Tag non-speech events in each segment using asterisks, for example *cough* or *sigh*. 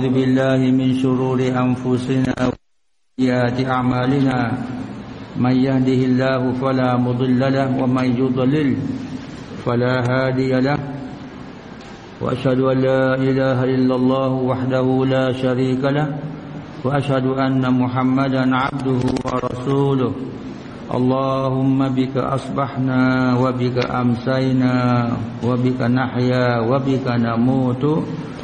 نعوذ بالله من شرور أنفسنا وسيئات أعمالنا من يهده الله فلا مضل له ومن يضلل فلا هادي له وأشهد أن لا إله إلا الله وحده لا شريك له وأشهد أن محمدا عبده ورسوله اللهم بك أصبحنا وبك أمسينا وبك نحيا وبك نموت وبك نموت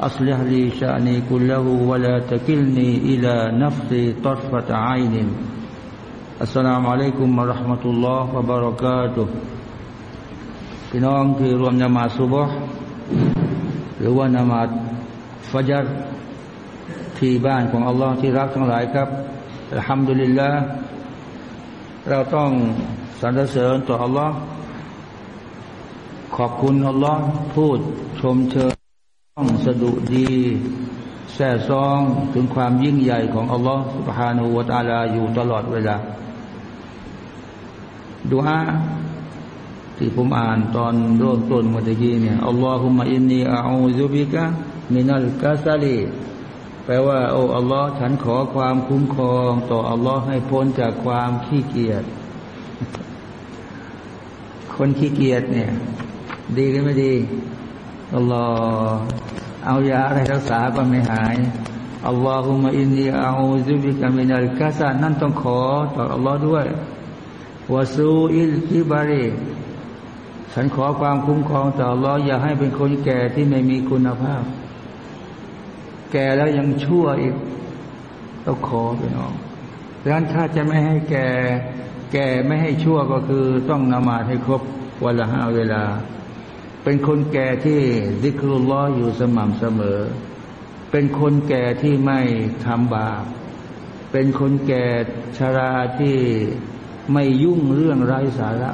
أصلح لي شأني كله ولا تكلني إلى نفسي طرفة عين السلام عليكم ورحمة الله وبركاته พี่น้องที่รวมยามาสุบฮ์ หรือว่านมาดฟัจรที่บ้านของอัลลอฮ์ที่รักทั้งหลายครับอัลฮัมดุลิลละเราต้องสรรเสริญต่ออัลลอฮ์ขอบคุณอัลลอฮ์พูดชมเชย ต้องสะดุดีแส่ซองถึงความยิ่งใหญ่ของอัลลอฮฺ سبحانه และ تعالى อยู่ตลอดเวลาดูฮะที่ผมอ่านตอนเริ่มต้นเมื่อกี้เนี่ยอัลลอฮุมะอินนีอาอูซุบิกะมินัลกาซาลีแปลว่าโอ้อัลลอฮ์ฉันขอความคุ้มครองต่ออัลลอฮ์ให้พ้นจากความขี้เกียจคนขี้เกียจเนี่ย ดีหรือไม่ดี อัลลอฮ์เอายาอะไรรักษาก็ไม่หายอัลลอฮุมะอินนีอาอูซุบิกะมินัลกาซานั่นต้องขอต่ออัลลอฮ์ด้วยวาซูอิลกิบารีฉันขอความคุ้มครองต่ออัลลอฮ์อย่าให้เป็นคนแก่ที่ไม่มีคุณภาพ แก่แล้วยังชั่วอีกต้องขอไปน้องดังนั้นถ้าจะไม่ให้แก่ แก่ไม่ให้ชั่วก็คือต้องนมาให้ครบวันละห้าเวลา เป็นคนแก่ที่ดิกรุลลออยู่สม่ำเสมอ เป็นคนแก่ที่ไม่ทำบาป เป็นคนแก่ชราที่ไม่ยุ่งเรื่องไร้สาระ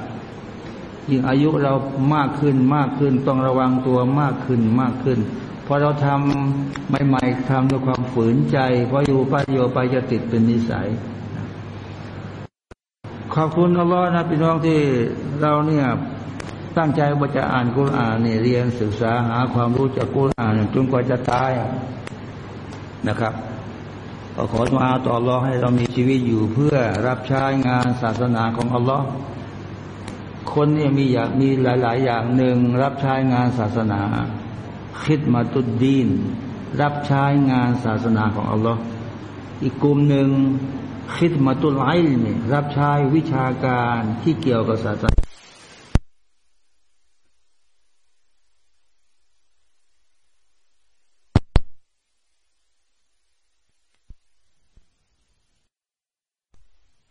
ยิ่งอายุเรามากขึ้นมากขึ้น ต้องระวังตัวมากขึ้นมากขึ้นพอเราทำใหม่ๆทำด้วยความฝืนใจพออยู่ไปอยู่ไปจะติดเป็นนิสัย ขอบคุณอัลลอฮ์นะพี่น้องที่เราเนี่ย ตั้งใจว่าจะอ่านกุรอานเนี่ยเรียนศึกษาหาความรู้จากกุรอานจนกว่าจะตายนะครับก็ขอทุอาต่ออัลลอให้เรามีชีวิตอยู่เพื่อรับใช้งานศาสนาของอัลลอฮ์คนเนี่ยมีอยางมีหลาย ๆ อย่างหนึ่งรับใช้งานศาสนา คิดมาตุดดีน รับใช้งานศาสนาของอัลลอฮ์อีกกลุ่มหนึ่งคิดมาตุลไอลนี่รับใช้วิชาการที่เกี่ยวกับศาสนา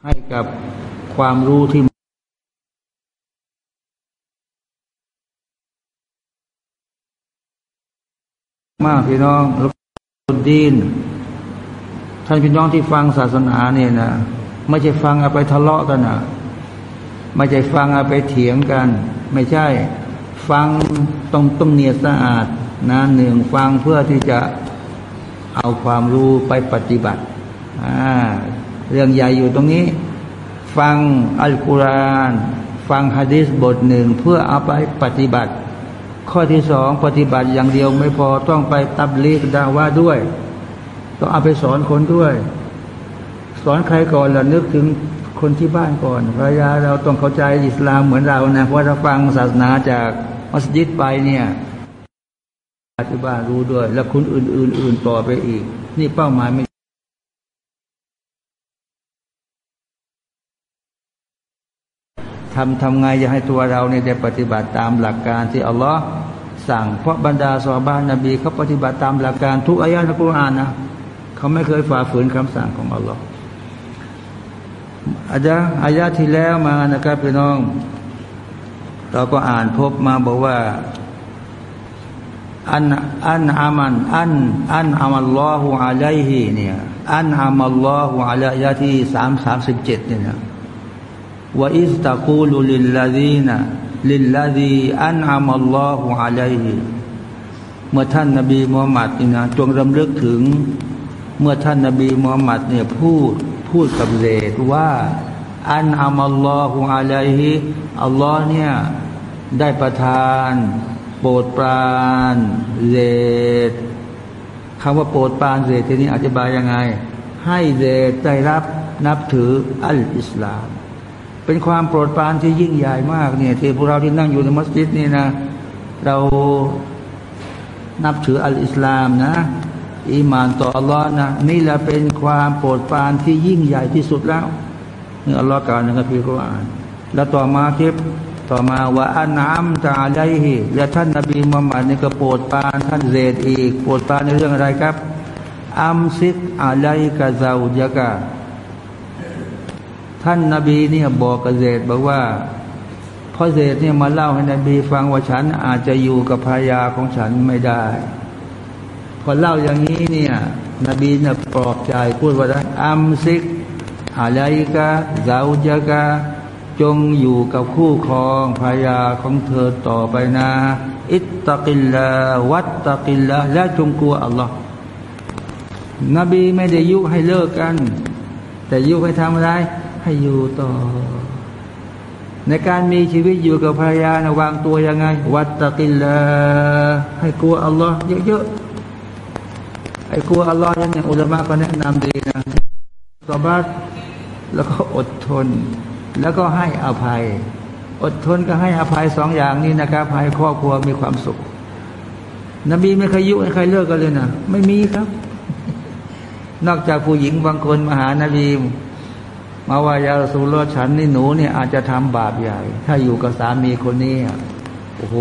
ให้ กับความรู้ที่มากพี่น้องรบดีนท่านพี่น้องที่ฟังศาสนาเนี่ยนะไม่ใช่ฟังเอาไปทะเลาะกันนะไม่ใช่ฟังเอาไปเถียงกัน ไม่ใช่ ฟังต้องต้องเนียสะอาดนะหนึ่งฟังเพื่อที่จะเอาความรู้ไปปฏิบัติอ่าเรื่องใหญ่อยู่ตรงนี้ ฟังอัลกุรอานฟังฮะดีษบทหนึ่งเพื่อเอาไปปฏิบัติ ข้อที่สองปฏิบัติอย่างเดียวไม่พอต้องไปตับลีกดาว่าด้วย ต้องเอาไปสอนคนด้วย สอนใครก่อนล่ะนึกถึงคนที่บ้านก่อนภรรยาเราต้องเข้าใจอิสลามเหมือนเรานะเพราะเราฟังศาสนาจากมัสยิดไปเนี่ยที่บ้านรู้ด้วย แล้วคุณอื่นๆต่อไปอีก นี่เป้าหมายไม่ ทำทำไงจะให้ตัวเราเนี่ยได้ปฏิบัติตามหลักการที่อัลลอฮ์สั่งเพราะบรรดาสวบ้านนบีเขาปฏิบัติตามหลักการทุกอายะในกุรอานนะเขาไม่เคยฝ่าฝืนคำสั่งของอัลลอฮ์อาจารย์อายะที่แล้วมานะครับพี่น้อง เราก็อ่านพบมาบอกว่าอันอันอามันอันอันอามัลลอฮุอะลัยฮีเนี่ยอันอามัลลอฮุอะลัยที่สามสามสิบเจ็ดเนี่ย ว่าอิสตะกูลุลิลลาดีนะลิลลาดีอันอามัลลอฮุอะลัยฮิเมื่อท่านนบีมุฮัมมัดนี่นะจงรำลึกถึง เมื่อท่านนบีมุฮัมมัดเนี่ยพูดพูดกับเรดว่า อันอามัลลอฮุอะลัยฮิอัลลอฮ์เนี่ยได้ประทาน โปรดปรานเรดคำว่าโปรดปรานเรดทีนี้อธิบายยังไง ให้เรดได้รับนับถืออัลอิสลาม เป็นความโปรดปรานที่ยิ่งใหญ่มากเนี่ยที่พวกเราที่นั่งอยู่ในมัสยิดนี่นะ เรานับถืออัลอิสลามนะอีมานต่ออัลลอฮ์นะนี่แหละเป็นความโปรดปรานที่ยิ่งใหญ่ที่สุดแล้วนี่อัลลอฮ์กล่าวในคัมภีร์กุรอาน แล้วต่อมาคลิปต่อมาว่าอันน้ำตาไลฮิและท่านนบีมุฮัมมัดนี่ก็โปรดปรานท่านเรดอีก โปรดปรานในเรื่องอะไรครับอัมซิกอะไลกะซาอุจกะ ท่านนาบีเนี่ยบอกกเกษตรบอกว่าเพราะเศษเนี่ยมาเล่าให้นบีฟังว่าฉันอาจจะอยู่กับภรรยาของฉันไม่ได้ พอเล่าอย่างนี้เนี่ยนบีเนี่ยปลอบใจพูดว่าأمسك عليك زوجك จงอยู่กับคู่ครองภรรยาของเธอต่อไปนะ اتق الله واتق الله และจงกลัวอัลลอฮ์นบีไม่ได้ยุให้เลิกกัน แต่ยุให้ทำอะไร ให้อยู่ต่อ ในการมีชีวิตอยู่กับภรรยานะวางตัวยังไง واتق اللهให้กลัวอัลลอฮ์เยอะๆไอ้กลัวอัลลอฮ์เนี่ยอุลามะก็แนะนำดีนะตบัดแล้วก็อดทน แล้วก็ให้อภัย อดทนก็ให้อภัยสองอย่างนี้นะครับให้ครอบครัวมีความสุข นบีไม่เคยยุให้ใครเลิกกันเลยนะไม่มีครับ นอกจากผู้หญิงบางคนมาหานาบี มาว่ายาสูลฉันนี่หนูเนี่ยอาจจะทำบาปใหญ่ ถ้าอยู่กับสามีคนนี้โอ้โห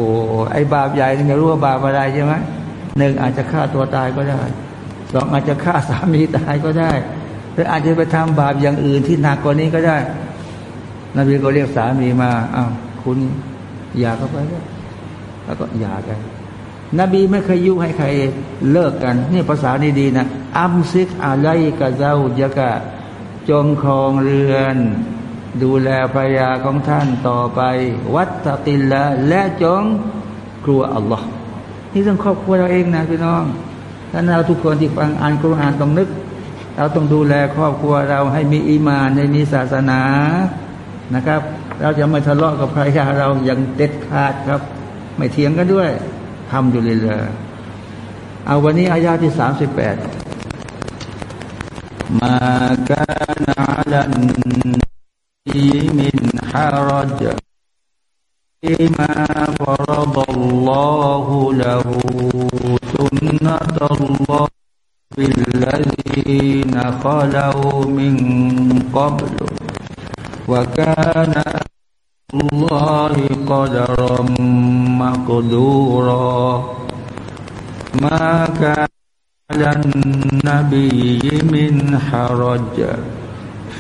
ไอ้บาปใหญ่นี่ไม่รู้ว่าบาปอะไรใช่ไหมหนึ่งอาจจะฆ่าตัวตายก็ได้สองอาจจะฆ่าสามีตายก็ได้หรืออาจจะไปทำบาปอย่างอื่นที่หนักกว่านี้ก็ได้ นบีก็เรียกสามีมาอ้าวคุณอย่าเข้าไปแล้วแล้วก็อย่ากัน นบีไม่เคยยุให้ใครเลิกกัน นี่ภาษาดีๆนะอัมซิกอะไรกะเจ้ายะกะ จงครองเรือน ดูแลภรรยาของท่านต่อไป วัตติลละและจงกลัวอัลลอฮ์นี่ต้องครอบครัวเราเองนะพี่น้องท่านเราทุกคนที่ฟังอ่านกุรอานต้องนึก เราต้องดูแลครอบครัวเราให้มีอีมานให้มีศาสนานะครับ เราจะไม่ทะเลาะกับภรรยาเราอย่างเด็ดขาดครับ ไม่เถียงกันด้วยทำอยู่เลยเลยเอาวันนี้อายาที่สามสิบแปดมากา لن من حرج. فيما فرض الله له سنة الله بالذين خلوا من قبل. وكان الله قدرا مقدورا. ما كان على النبي من حرج.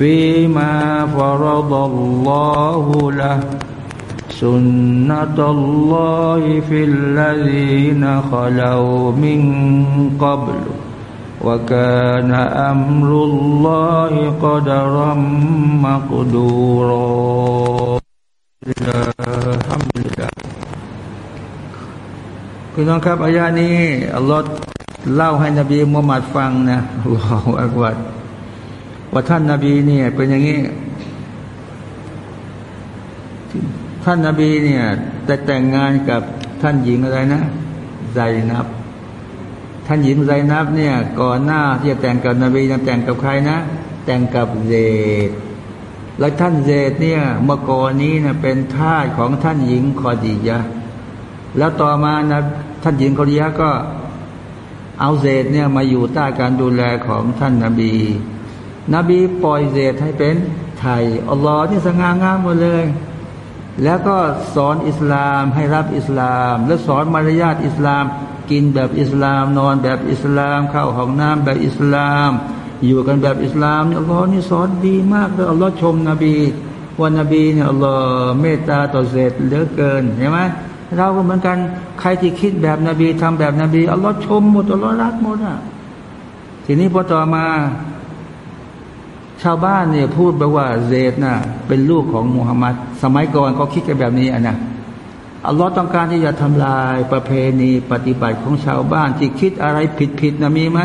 فيما فرض الله له سنة الله في الذين خلوا من قبل وكان أمر الله قدرا مقدورا الحمد لله พี่น้องครับอายานี้อัลลอฮ์เล่าให้นบีมุฮัมมัดฟังนะอัลลอฮฺอักบัด *laughs* ว่าท่านนบีเนี่ยเป็นอย่างนี้ ท่านนบีเนี่ยแต่แต่งงานกับท่านหญิงอะไรนะไซนับ ท่านหญิงไซนับเนี่ย ก่อนหน้าที่จะแต่งกับนบีจะแต่งกับใครนะ แต่งกับเจดแล้วท่านเจดเนี่ยเมื่อก่อนนี้นะเป็นทาสของท่านหญิงคอดียะแล้วต่อมานะท่านหญิงคอดียะก็เอาเจดเนี่ยมาอยู่ใต้การดูแลของท่านนาบี นบีปล่อยเจดให้เป็นไทยอัลลอฮ์นี่สง่างามหมดเลย แล้วก็สอนอิสลามให้รับอิสลาม แล้วสอนมารยาทอิสลาม กินแบบอิสลามนอนแบบอิสลาม เข้าห้องน้ำแบบอิสลาม อยู่กันแบบอิสลามเนี่ยอัลลอฮ์นี่สอนดีมากเลยอัลลอฮ์ชมนบีว่านบีเนี่ยอัลลอฮ์เมตตาต่อเศษเหลือเกินเห็นไหมเราก็เหมือนกันใครที่คิดแบบนบีทำแบบนบีอัลลอฮ์ชมหมดอัลลอฮ์รักหมดอะทีนี้พอต่อมา ชาวบ้านเนี่ยพูดไปว่าเซดน่ะเป็นลูกของมุฮัมหมัดสมัยก่อนเขาคิดกันแบบนี้อะนะอัลลอฮ์ต้องการที่จะทำลายประเพณีปฏิบัติของชาวบ้านที่คิดอะไรผิดๆนะมีไหม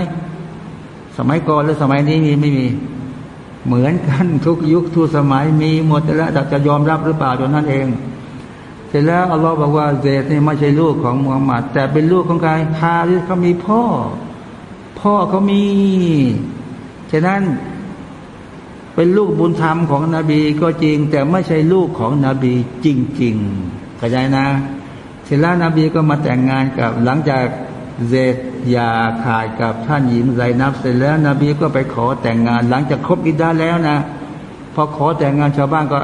สมัยก่อนหรือสมัยนี้มีไม่มี เหมือนกันทุกยุคทุกสมัยมีหมดแล้วแต่จะยอมรับหรือเปล่าตรงนั้นเองเสร็จแล้วอัลลอฮ์บอกว่าเซดนี่ไม่ใช่ลูกของมุฮัมหมัดแต่เป็นลูกของใครฮาริสเขามีพ่อ พ่อเขามีฉะนั้น เป็นลูกบุญธรรมของนบีก็จริง แต่ไม่ใช่ลูกของนบีจริงๆเข้าใจนะเสร็จแล้วนบีก็มาแต่งงานกับหลังจากเซดยาขาดกับท่านหญิงไซนับเสร็จแล้ว นบีก็ไปขอแต่งงาน หลังจากครบอิดดาแล้วนะพอขอแต่งงานชาวบ้านก็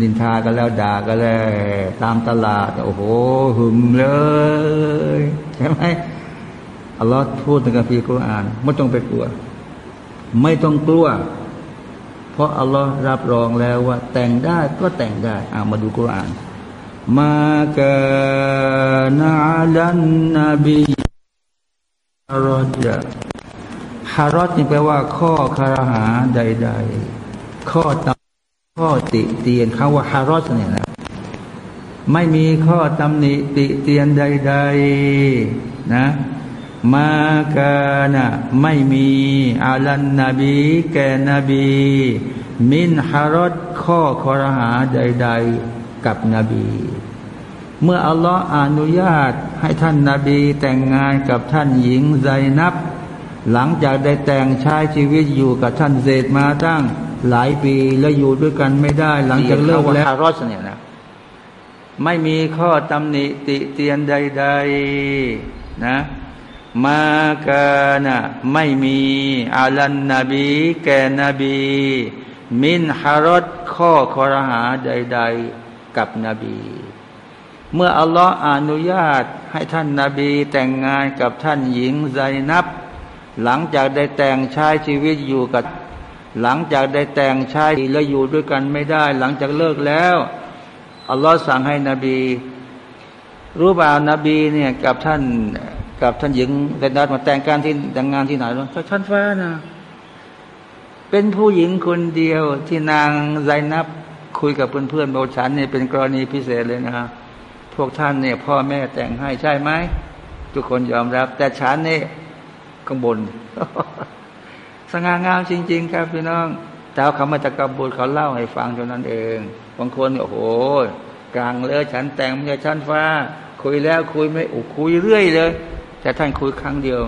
นินทากันแล้วด่ากันแล้วตามตลาด โอ้โหหึมเลยใช่ไหมอัลลอฮ์พูดในกัมภีร์กุรอานไม่ต้องไปกลัว ไม่ต้องกลัว เพราะอัลลอฮ์รับรองแล้วว่า แต่งได้ก็แต่งได้อามาดูกุรอาน มากานาลันนบีฮารอดฮารอดนี่แปลว่า ข้อคารหาใด ๆ ข้อตข้อติเตียนเขาว่าฮารอดเนี่ยนะไม่มีข้อตำหนิติเตียนใด ๆ นะ มากานะไม่มีอาลันนบีแกนบี มินฮารอดข้อคอรหาใด ๆกับนบี เมื่ออัลลอฮ์อนุญาตให้ท่านนาบีแต่งงานกับท่านหญิงไซนับ หลังจากได้แต่งใช้ชีวิตอยู่กับท่านเซดมาตั้งหลายปีแล้วอยู่ด้วยกันไม่ได้ หลังจากเลิกแล้วฮารอสเนี่ยนะไม่มีข้อตำหนิติเตียนใด ๆ นะ มากานะไม่มีอาลันนบี แกนบี มินฮารอดข้อคอรหาใด ๆ กับนบี เมื่ออัลลอฮ์อนุญาตให้ท่านนาบีแต่งงานกับท่านหญิงไซนับ หลังจากได้แต่งชายชีวิตอยู่กับ หลังจากได้แต่งชายแล้วอยู่ด้วยกันไม่ได้ หลังจากเลิกแล้วอัลลอฮ์สั่งให้นบีรู้บ่าวนาบีเนี่ยกับท่าน กับท่านหญิงเดนดัดมาแต่งการที่แต่งงานที่ไหนล่ะชั้นฟ้านะเป็นผู้หญิงคนเดียวที่นางไซนับคุยกับเพื่อนๆบอกฉันเนี่ยเป็นกรณีพิเศษเลยนะครับพวกท่านเนี่ย พ่อแม่แต่งให้ใช่ไหมทุกคนยอมรับ แต่ฉันเนี่ยข้างบนสง่างามจริง ๆ ครับพี่น้องแต่เขามาตะกบุตรเขาเล่าให้ฟังเท่านั้นเองบางคนโอ้โหกลางเลยฉันแต่งไม่ใช่ชั้นฟ้า คุยแล้วคุยไม่อุคุยเรื่อยเลย แต่ท่านคุยครั้งเดียว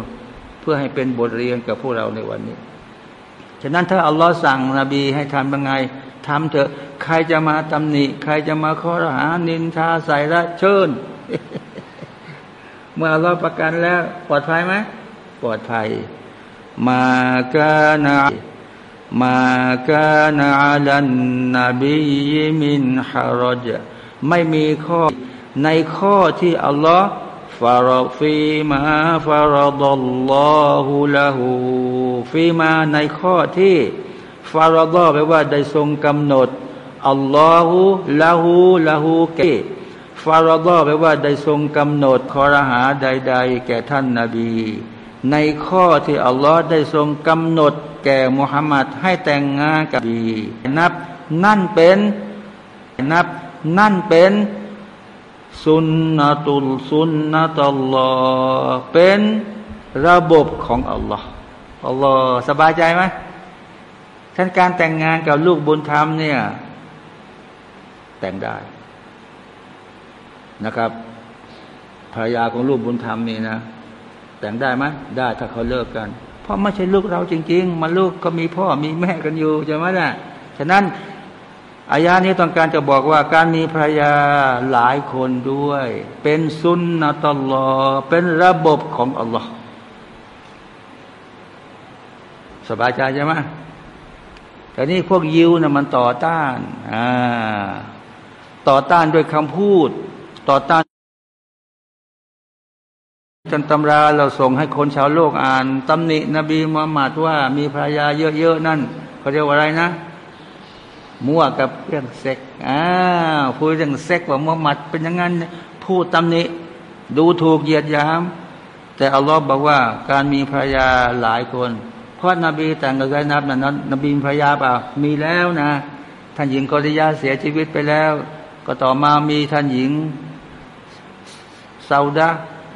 เพื่อให้เป็นบทเรียนกับพวกเราในวันนี้ ฉะนั้นถ้าอัลลอฮ์สั่งนบีให้ทำยังไงทำเถอะ ใครจะมาตำหนิ ใครจะมาข้อหานินทาใส่ละเชิญ เมื่ออัลลอฮ์ประกันแล้ว ปลอดภัยไหมปลอดภัย มากานามากานาลันนบีมินฮารจไม่มีข้อในข้อที่อัลลอฮ์ ฟารฟีมาฟารดัลลอฮุละหูฟีมาในข้อที่ฟารดอแปลว่าได้ทรงกำหนดอัลลอฮุละหูละหูเกฟารดอแปลว่าได้ทรงกำหนดคอรหาใด ๆ แก่ท่านนาบี ในข้อที่อัลลอฮ์ได้ทรงกำหนด แก่มุฮัมมัดให้แต่งงานกับบีนับ นั่นเป็นนับ นั่นเป็น สุนนะตุลสุนนะตัลลอเป็นระบบของอัลลอฮ์อัลลอฮ์สบายใจไหมท่านการแต่งงานกับลูกบุญธรรมเนี่ย แต่งได้นะครับภรรยาของลูกบุญธรรมนี่นะ แต่งได้ไหมได้ถ้าเขาเลิกกัน เพราะไม่ใช่ลูกเราจริง ๆ มันลูกก็มีพ่อมีแม่กันอยู่ใช่ไหมล่ะฉะนั้น อายานี้ต้องการจะบอกว่าการมีภรรยาหลายคนด้วย เป็นสุนนะตลอเป็นระบบของอัลลอฮ์สบายใจใช่ไหมแต่นี่พวกยิวนะ่ะมันต่อต้านอ่าต่อต้านด้วยคำพูด ต่อต้านจนตำราเราส่งให้คนชาวโลกอ่านตำหนินบีมุฮัมมัดว่ามีภรรยาเยอะๆนั่นเขาเรียกว่าอะไรนะ มั่วกับเรื่องเซ็กอ้าวพูดเรื่องเซ็กว่ามุฮัมมัดเป็นอย่างนั้นพูดตำหนิดูถูกเหยียดยาม แต่อัลลอฮ์บอกว่าการมีภรรยาหลายคน เพราะนบีแต่งกับไซนับนั้นนบีภรรยาเปล่ามีแล้วนะ ท่านหญิงกอริยาเสียชีวิตไปแล้ว ก็ต่อมามีท่านหญิงซาอุดา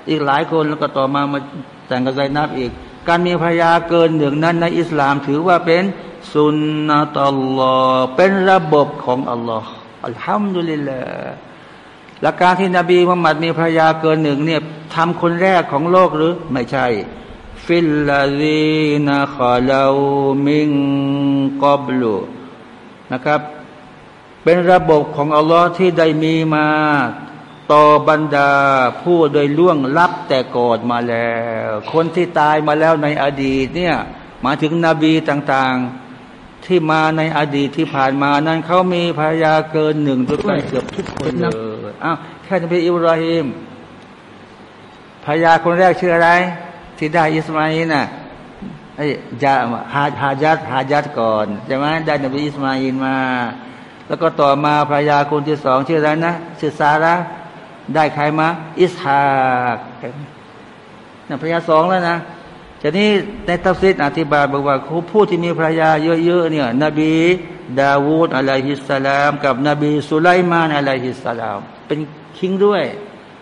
อีกหลายคนแล้วก็ต่อมามาแต่งกับไซนับอีก การมีภรรยาเกินหนึ่งนั้นในอิสลามถือว่าเป็น สุนนะตัลลอฮ์เป็นระบบของอัลลอฮ์อัลฮัมดุลิลลาห์หลักการที่นบีมุฮัมมัดมีภรรยาเกินหนึ่งเนี่ยทำคนแรกของโลกหรือไม่ใช่ ฟิลลาดีนขลามิงกอบลูนะครับ เป็นระบบของอัลลอฮ์ที่ได้มีมาต่อบรรดาผู้โดยล่วงลับแต่กอดมาแล้ว คนที่ตายมาแล้วในอดีตเนี่ยมาถึงนบีต่างๆ ที่มาในอดีตที่ผ่านมานั้นเขามีภรรยาเกินหนึ่งด้วยกันเกือบทุกคนเลยอ้าวแค่นบีอิบราฮิมภรรยาคนแรกชื่ออะไร ที่ได้อิสมาอิลน่ะอ้จะฮาฮาญัรฮาญัรก่อนใช่ไหมได้นบีอิสมาอีลมา แล้วก็ต่อมาภรรยาคนที่สองชื่ออะไรนะชื่อซาเราะห์ได้ใครมาอิสฮากนะภรรยาสองแล้วนะ ทีนี้ในตัฟซีรอธิบายบอกว่าผู้ที่มีภรรยาเยอะๆเนี่ย นบีดาวูด عليه السلام กับนบีสุไลมาน عليه السلام เป็น king ด้วย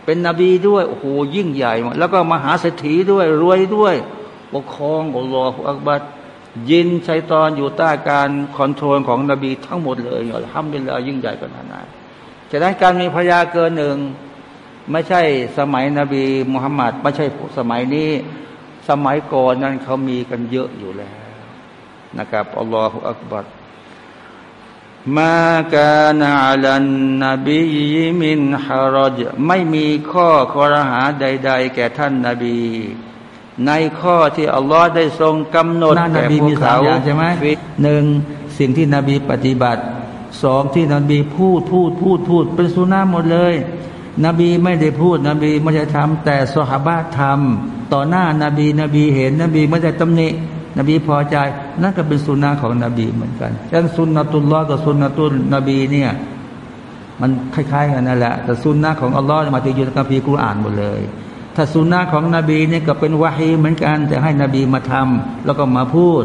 เป็นนบีด้วยโอ้โหยิ่งใหญ่ แล้วก็มหาเศรษฐีด้วยรวยด้วยปกครองอัลลอฮฺอักบัดยินชัยตอนอยู่ใต้การ control ของนบีทั้งหมดเลยالحمد لله ยิ่งใหญ่ขนาดนั้นฉะนั้นการมีภรรยาเกินหนึ่งไม่ใช่สมัยนบีมุฮัมมัดไม่ใช่สมัยนี้ สมัยก่อนนั้นเขามีกันเยอะอยู่แล้วนะครับอัลลอฮฺอักบัรมากานาลันนบีมินฮารจไม่มีข้อคอรหาใด ๆ แก่ท่านนาบี ในข้อที่อัลลอฮ์ได้ทรงกำหนดแก่พวกเขาใช่ไหมหนึ่งสิ่งที่นบีปฏิบัติสองที่นบีพูดพูดพูดพูดเป็นสุนาหมดเลย นบีไม่ได้พูด นบีไม่ได้ทำแต่สหบาทำต่อหน้านาบีนบีเห็น นบีไม่ได้ตำหนินบีพอใจ นั่นก็เป็นสุนนะของนบีเหมือนกันดังสุนนะตุลลอฮ์กับสุนนะตุลนบีเนี่ยมันคล้ายๆกันนั่นแหละแต่สุนนะของอัลลอฮ์มาที่อยู่ในคัมภีกุรอานหมดเลย ถ้าสุนนะของนบีเนี่ยก็เป็นวาฮีเหมือนกันจะให้นบีมาทำแล้วก็มาพูด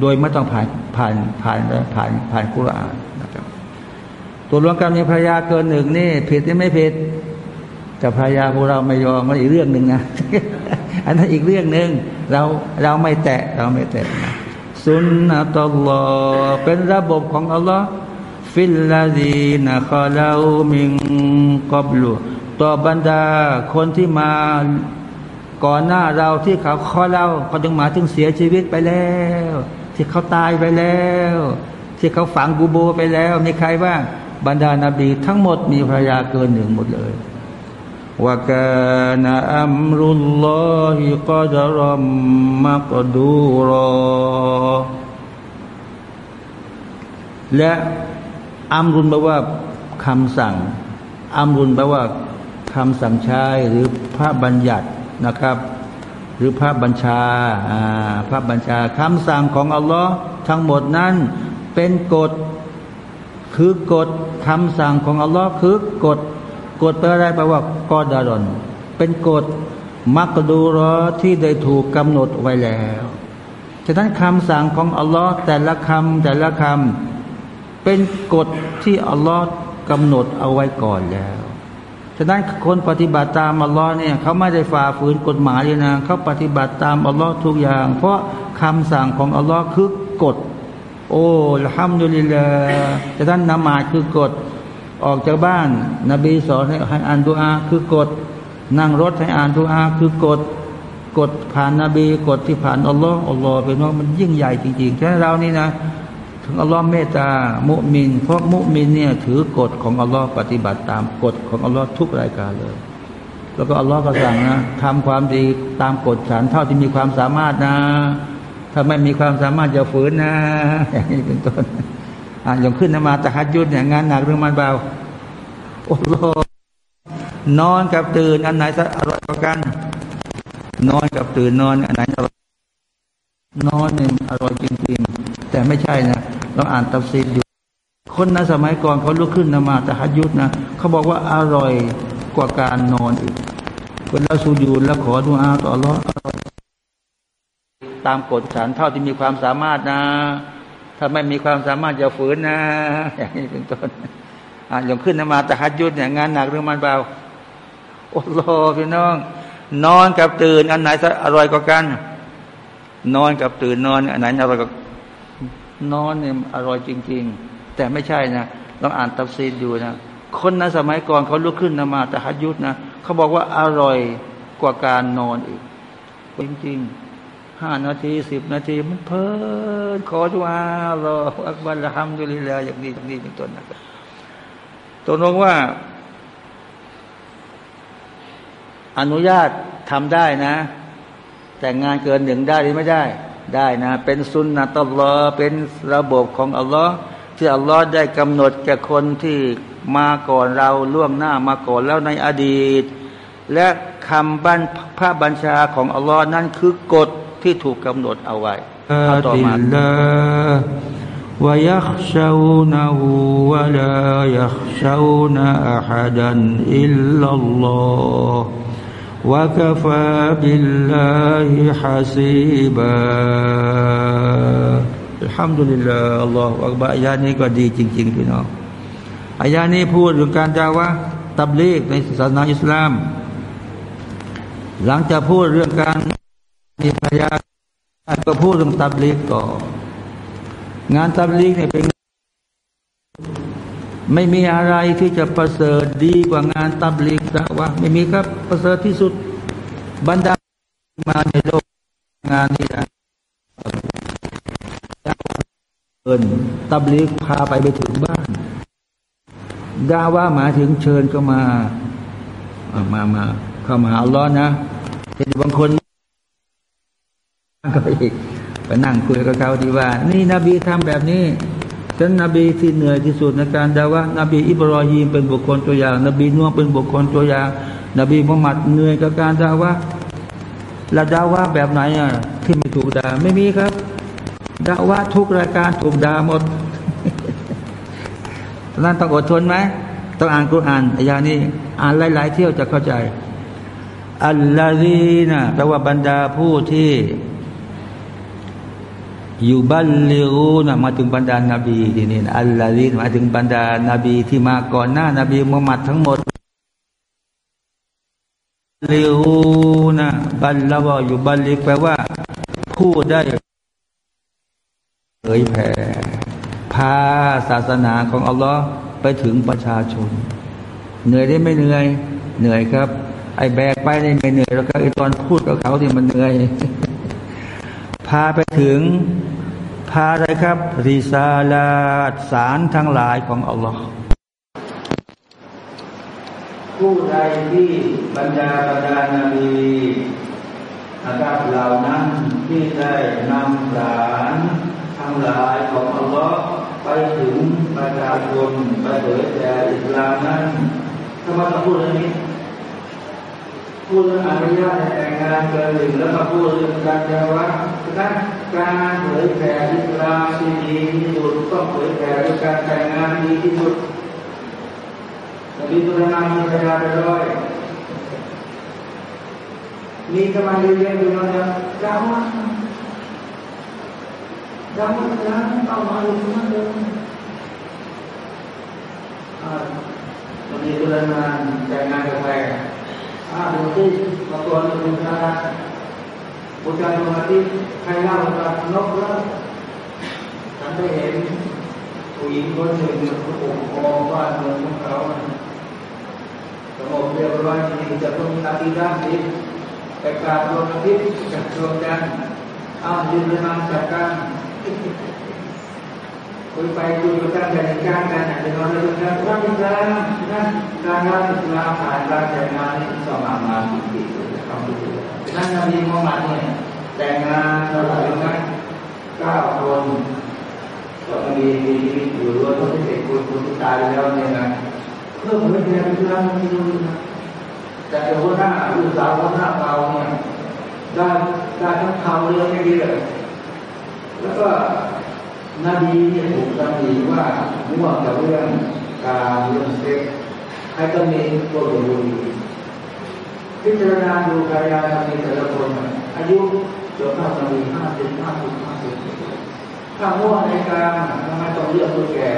โดยไม่ต้องผ่านผ่านผ่านผ่านผ่านกุรอานนะ ตัวรวมการมีภรรยาเกินหนึ่งนี่ ผิดหรือไม่ผิดแต่ภรรยาของเราไม่ยอมมันอีกเรื่องหนึ่งนะอันนั้นอีกเรื่องหนึ่งเราเราไม่แตะเราไม่แตะนะสุนนะตลลอเป็นระบบของอัลลอฮ์ฟิลลาดีนะคอลามิงกอบลูต่อบรรดาคนที่มาก่อนหน้าเราที่เขาขอเราเขาจึงมาถึงเสียชีวิตไปแล้ว ที่เขาตายไปแล้ว ที่เขาฝังกูโบไปแล้ว มีใครบ้าง บรรดานาบีทั้งหมดมีภรรยาเกินหนึ่งหมดเลยวกานอัมรุลลอฮิกอดรอมมักดูรอและอัมรุนแปลว่าคำสั่งอัมรุนแปลว่าคำสั่งใช้หรือพระบัญญัตินะครับ หรือพระบัญชาพระบัญชาคำสั่งของอัลลอฮ์ทั้งหมดนั้นเป็นกฎ คือกฎคำสั่งของอัลลอฮ์คือกฎกฎแปลอะไรแปลว่ากอดารอน เป็นกฎมักดูรอที่ได้ถูกกำหนดไว้แล้วฉะนั้นคำสั่งของอัลลอฮ์แต่ละคำแต่ละคำเป็นกฎที่อัลลอฮ์กำหนดเอาไว้ก่อนแล้ว ฉะนั้นคนปฏิบัติตามอัลลอฮ์เนี่ยเขาไม่ได้ฝ่าฝืนกฎหมายเลยนะเขาปฏิบัติตามอัลลอฮ์ทุกอย่าง เพราะคำสั่งของอัลลอฮ์คือกฎ โอ้ละฮัมดุลิลลาห์ฉะนั้นนมาคือกฎออกจากบ้าน นบีสอนให้ให้อ่านดุอาคือกฎนั่งรถให้อ่านดุอาคือกฎกฎผ่านนบีกฎที่ผ่านอัลลอฮ์อัลลอฮ์เป็นว่ามันยิ่งใหญ่จริงๆแค่เรานี่นะถึงอัลลอฮ์เมตตา มุมิน เพราะมุมินเนี่ยถือกฎของอัลลอฮ์ปฏิบัติตามกฎของอัลลอฮ์ทุกรายการเลย แล้วก็อัลลอฮ์ก็สั่งนะทำความดีตามกฎฉันเท่าที่มีความสามารถนะ ถ้าไม่มีความสามารถจะฝืนนะ อย่างนี้เป็นต้นอ่าอย่างขึ้นนมาซตะฮัจญุดเนี่ยงานหนักหรือมันเบาโอ้โหนอนกับตื่นอันไหนจะอร่อยกว่ากัน นอนกับตื่นนอนอันไหนอร่อยนอนเนี่ยอร่อยจริงๆ แต่ไม่ใช่นะเราอ่านตัฟซีรอยู่ คนในสมัยก่อนเขาลุกขึ้นนมาซตะฮัจญุดนะเขาบอกว่าอร่อยกว่าการนอนอีกเวลาสูญูแล้วขอดูอาต่อรอด ตามกฎฉันเท่าที่มีความสามารถนะ ถ้าไม่มีความสามารถจะฝืนนะ อย่างนี้เป็นต้นอ่าอย่างขึ้นนมาแต่ฮัดยุดเนี่ยงานหนักหรือมันเบาโอ้โหพี่น้อง นอนกับตื่นอันไหนอร่อยกว่ากัน นอนกับตื่นนอนอันไหนอร่อยกว่านอนเนี่ยอร่อยจริง ๆ แต่ไม่ใช่นะต้องอ่านตัฟซีรดูนะคนในสมัยก่อนเขาลุกขึ้นนมาซตะฮัจญุดนะเขาบอกว่าอร่อยกว่าการนอนอีกจริงๆ ห้านาทีสิบนาทีมันเพลินขอดุอา الله أكبر الحمد لله อย่างนี้อย่างนี้เป็นต้นนะครับตัวน้องว่า อนุญาตทำได้นะ แต่งงานเกินหนึ่งได้หรือไม่ได้ ได้นะ เป็นสุนนะตลอเป็นระบบของอัลลอฮ์ที่อัลลอฮ์ได้กำหนดแก่คนที่มาก่อนเราล่วงหน้ามาก่อนแล้วในอดีต และคำบัญพระบัญชาของอัลลอฮ์นั้นคือกฎ ที่ถูกกำหนดเอาไว้ آت ต่อมา الله ويخشونه ولا يخشون أحدا إلا الله وكفى بالله حسيبا الحمد لله الله أكبر อายานี้ก็ดีจริงๆพี่น้องอายานี้พูดถึงการดาวะห์ตับลีกในศาสนาอิสลาม หลังจากพูดเรื่องการ มีภรรยาก็พูดเรื่องตับลีกต่องานตับลีกเนี่ยเป็น ไม่มีอะไรที่จะประเสริฐดีกว่างานตับลีกนะว่าไม่มีครับประเสริฐที่สุดบรรดามาในโลกงานนี้นะเอินตับลีกพาไปไปถึงบ้านดาว่าหมายถึงเชิญก็มา มามาเข้ามหาอัลลอฮ์นะเห็นบางคน ก็อีกไปนั่งคุยกับเขาที่ว่า นี่นบีทำแบบนี้ฉันนบีที่เหนื่อยที่สุดในการดาวะนบีอิบรอฮีมเป็นบุคคลตัวอย่าง นบีนัวเป็นบุคคลตัวอย่าง นบีมุฮัมมัดเหนื่อยกับการดาวะและดาวะแบบไหนอะที่ไม่ถูกด่าไม่มีครับดาวะทุกรายการถูกด่าหมดนั้นต้องอดทนไหมต้องอ่านกุรอานอายานี้อ่านหลาย ๆ เที่ยวจะเข้าใจอัลลอฮีนะแปลว่าบรรดาผู้ที่ ยู่บัลลิรูนะมาถึงบรรดานาบีทีนี้นอัลลอฮีนมาถึงบรรดานาบีที่มาก่อนหน้านาบีมุฮัมมัดทั้งหมดลิรูนะบัลลาวอยู่บัลลิกแปลว่า ผู้ได้เผยแผ่พาศาสนาของอัลลอฮ์ไปถึงประชาชน เหนื่อยได้ไม่เหนื่อย เหนื่อยครับ ไอแบกไปนี่ไม่เหนื่อยแล้วก็ไอตอนพูดกับเขาที่มันเหนื่อย พาไปถึง พาอะไรครับ ริซาลาสารทั้งหลายของอัลลอฮ์ผู้ใดที่บรรดาบรรดานาบีนะครับเหล่านั้นที่ได้นำสารทั้งหลายของอัลลอฮ์ไปถึงประชาชนไปเผยแผ่อิสลามนั้นทำไมต้องพูดเรื่องนี้พูดเรื่องอนุญาตในแต่งงานเกินหนึ่งแล้วก็พูดเรื่องการจาวะนั้น การเผยแผ่อิสลามที่ดีที่สุดต้องเผยแผ่ด้วยการแต่งงานดีที่สุดแต่มีตุลนามีภรรยาไปร้อยมีกำลังเรียนอยู่นะจาวะจาวะนั้นเอามาอยู่นั่นเลยมันมีตุลนาแต่งงานกับใคร Ah, berarti waktu anda berbicara bukan berarti kaya bukan nok lah. Sampai ini, ผู้หญิงคนหนึ่งเนี่ยเขาปกครองบ้านเมืองของเขาสงบเรียบร้อยนี่จะต้องตัดที่ด้านนี้ไปกราบดวงอาทิตย์จากดวงจันทร์อ้าวยืนเรื่องจากการคุยไปคุยกันแต่ในการกันอาจจะนอนในเรื่องการร่างกายนั่นการงานอิสลามผ่านการแต่งงานนี่สองงานติดๆทำติด ๆนั่นนบีมุฮัมมัดเนี่ยแต่งงานเท่าไหร่รู้ไหมเก้าคนก็มีมีชีวิตอยู่รวมทั้งเด็กคนคนที่ตายแล้วเนี่ยนะเพิ่มเผยแผ่อิสลามไม่รู้นะแต่หัวหน้าลูกสาวหัวหน้าเราเนี่ยได้ได้ทั้งทำเรื่องไม่ดีเลยแล้วก็นบีเนี่ยถูกตำหนิว่าม่วกับเรื่องการเรื่องเซ็กให้ตำหนิตัวดูดี พิจารณาดูกายาตำหนิแต่ละคนอายุเกือบเท่าตำหนิห้าสิบห้าสิบห้าสิบถ้าม่วในการทำไมต้องเลือกตัวแก่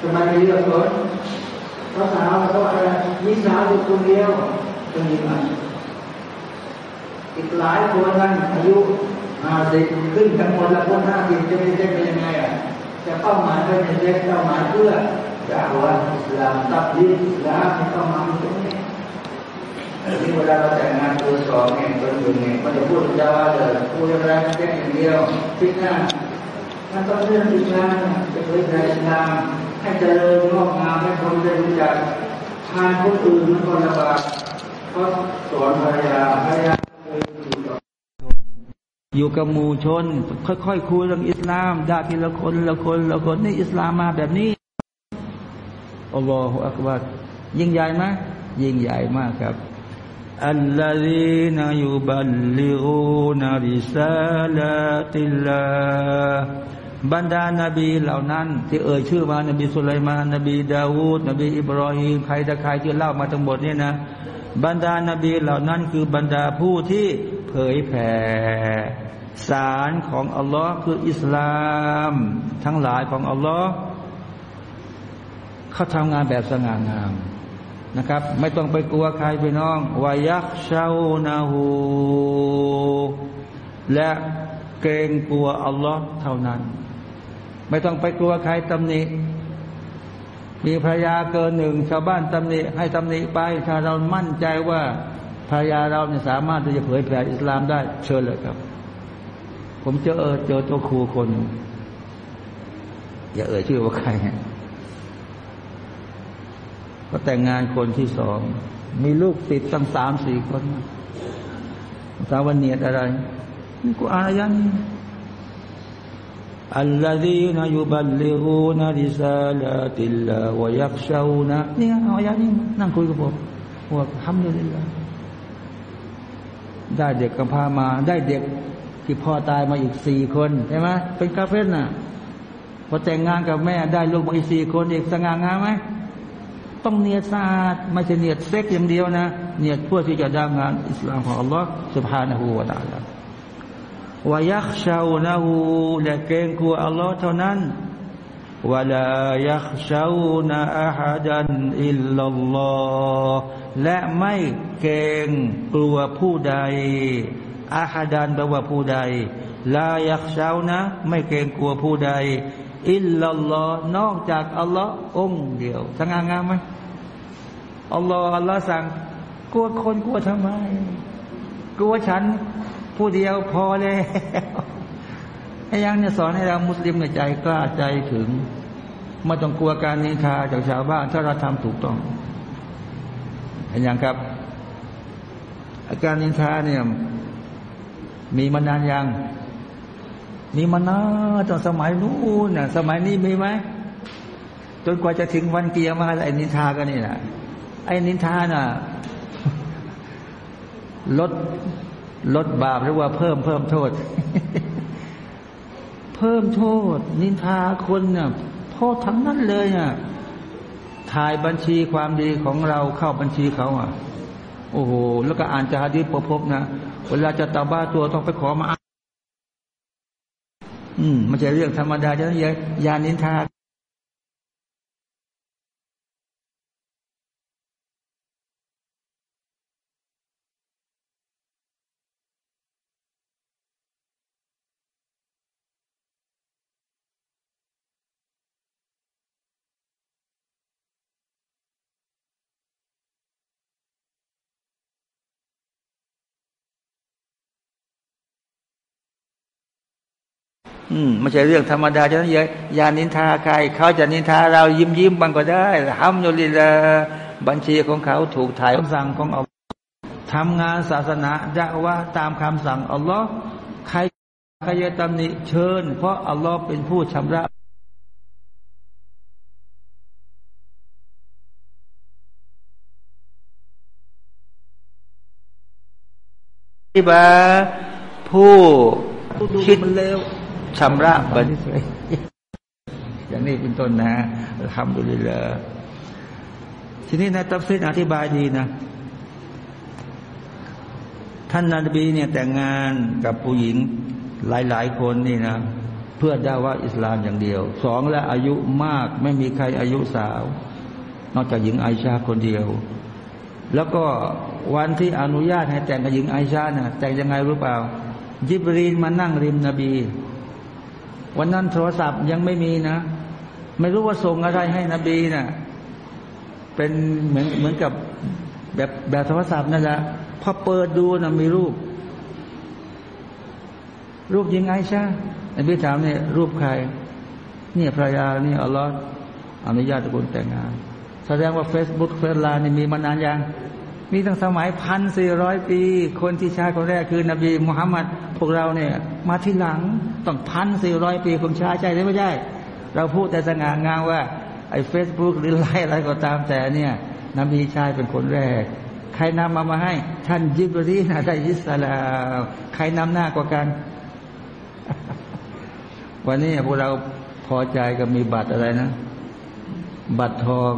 ทำไมไม่เลือกคนเพราะสาวเพราะอะไรมีสาวอยู่คนเดียวจะมีมันอีกหลายคนนั้นอายุห้าสิบขึ้นทั้งหมดแล้วคนห้าสิบจะเป็นเซ็กเป็นยังไงอะจะเป้าหมายเป็นเซ็กเป้าหมายเพื่อดาวะอิสลามตับยิสลามเป้ามาตรงนี้ ที่เวลาเราแต่งงานตัวสองเนี่ยตัวหนึ่งเนี่ยมันจะพูดยาว่าเลยพูดอะไรแค่อย่างเดียวคิดหน้ามันต้องเรื่องอิสลาจะเผยแผ่อิสลามให้เจริญงอกงามให้คนได้รู้จักทานคนอื่นมันก็ลำบากเพราะสอนภรรยาภรรยาอยู่กับอยู่กับหมู่ชน ค่อยๆคคุยเรื่องอิสลามด่าทีละคนละคนละคนนี่อิสลามมาแบบนี้อัลลอฮฺอักบัรยิ่งใหญ่ไหมยิ่งใหญ่มากครับ الذين يبلغون رسالات الله บรรดานาบีเหล่านั้น ที่เอ่ยชื่อมานบีสุไลมานนบีดาวูดนบีอิบรอฮีมใครตะใครที่เล่ามาทั้งหมดเนี่ยนะ บรรดานาบีเหล่านั้นคือบรรดาผู้ที่เผยแผ่สารของอัลลอฮ์คืออิสลาม ทั้งหลายของอัลลอฮ์เขาทำงานแบบสง่างาม นะครับ ไม่ต้องไปกลัวใครไปน้องวายักเชานาหูและเกรงกลัวอัลลอฮ์เท่านั้น ไม่ต้องไปกลัวใครตำหนิมีภรรยาเกินหนึ่งชาวบ้านตำหนิให้ตำหนิไปถ้าเรามั่นใจว่าภรรยาเราเนี่ยสามารถที่จะเผยแผ่อิสลามได้เชิญเลยครับ ผมเจอเออเจอตัวครูคนอย่าเอ่ยชื่อว่าใครก็แต่งงานคนที่สอง มีลูกติดตั้งสามสี่คนสาวันเนียดอะไรนี่กูอ่านอายะนี้ الذين يبلغون رسالات الله ويخشون นี่เอาอายะนี้นั่งคุยกับผมว่าทำเลยละได้เด็กกำพร้ามา ได้เด็กที่พ่อตายมาอีกสี่คนใช่ไหมเป็นกาเฟสน่ะพอแต่งงานกับแม่ได้ลูกมาอีกสี่คนอีกสง่างามไหม ต้องเนียดสะอาดไม่ใช่เนียดเซ็กอย่างเดียวนะ เนียดเพื่อที่จะดำงานอิสลามของอัลลอฮ์สุบฮานะฮูวะตาลาวายักษ์ชาวนาหูและเกรงกลัวอัลลอฮ์เท่านั้นวลายักชาวนะอาฮดันอิลลัลลอฮ์และไม่เกรงกลัวผู้ใดอาฮดันแปลว่าผู้ใดลายักษ์ชาวนะ ไม่เกรงกลัวผู้ใด อิลลัลลอฮ์นอกจากอัลลอฮ์องเดียวสง่างามไหมอัลลอฮ์อัลลอฮ์สั่งกลัวคนกลัวทำไม กลัวฉันผู้เดียวพอแล้วไอ้ยังเนี่ยสอนให้เรามุสลิมในใจกล้าใจถึงไม่ต้องกลัวการนินทาจากชาวบ้านถ้าเราทำถูกต้องเห็นยังครับ อาการนินทาเนี่ยมีมานานยัง มีมานาตอนสมัยนู้นน่ะสมัยนี้มีไหมจนกว่าจะถึงวันเกียร์มาไอ้นินทากันนี่นะไอ้นินทาน่ะลดลดบาปหรือว่าเพิ่มเพิ่มโทษ เพิ่มโทษ นินทาคนเนี่ยโทษทั้งนั้นเลยอะถ่ายบัญชีความดีของเราเข้าบัญชีเขาอะ โอ้โห แล้วก็อ่านจาดีประพบนะ เวลาจะตาบ้าตัวต้องไปขอมา อืม มันจะเรื่องธรรมดาจะต้องยานินทา อืมไม่ใช่เรื่องธรรมดาจะต้องอย่านินทาใครเขาจะนินทาเรายิ้มยิ้มบังก็ได้ห้ามโยลิลาบัญชีของเขาถูกถ่ายคำสั่งของอัลลอฮ์ทำงานศาสนาจะว่าตามคำสั่งอัลลอฮ์ใครใครจะตำหนิเชิญ เพราะอัลลอฮ์เป็นผู้ชำระที่บาผู้คิดมันเลว ชำระบัญชีอย่างนี้เป็นต้นนะทำดุลิลาทีนี้นะตัฟซีดอธิบายดีนะ ท่านนบีเนี่ยแต่งงานกับผู้หญิงหลาย ๆ คนนี่นะ เพื่อได้ว่าอิสลามอย่างเดียว สองและอายุมากไม่มีใครอายุสาว นอกจากหญิงไอชาคนเดียว แล้วก็วันที่อนุญาตให้แต่งกับหญิงไอชานะ่ะแต่งยังไงรู้เปล่า ยิบรีนมานั่งริมนบี วันนั้นโทรศัพท์ยังไม่มีนะ ไม่รู้ว่าส่งอะไรให้นบีนะ่ะเป็นเหมือนเหมือนกับแบบแบบโทรศัพท์นั่นแหละพอเปิดดูนะมีรูป รูปยังไงใช่นบีถามเนี่ยรูปใคร เนี่ยภรรยาเนี่ยอัลลอฮ์อนุญาตคุณแต่งงาน แสดงว่าเฟซบุ๊กเฟซไลน์นี่มีมานานยัง มีตั้งสมัยพันสี่ร้อยปี คนที่ใช้คนแรกคือนบีมุฮัมมัดพวกเราเนี่ย มาทีหลังต้องพันสี่ร้อยปีคงใช้ใช่หรือไม่ใช่เราพูดแต่สง่างามว่าไอ้เฟซบุ๊กหรือไลน์อะไรก็ตามแต่เนี่ยนบีใช้เป็นคนแรก ใครนำมามาให้ ท่านญิบรีล عليه السلام ใครนำหน้ากว่ากัน วันนี้พวกเราพอใจกับมีบัตรอะไรนะ บัตรทอง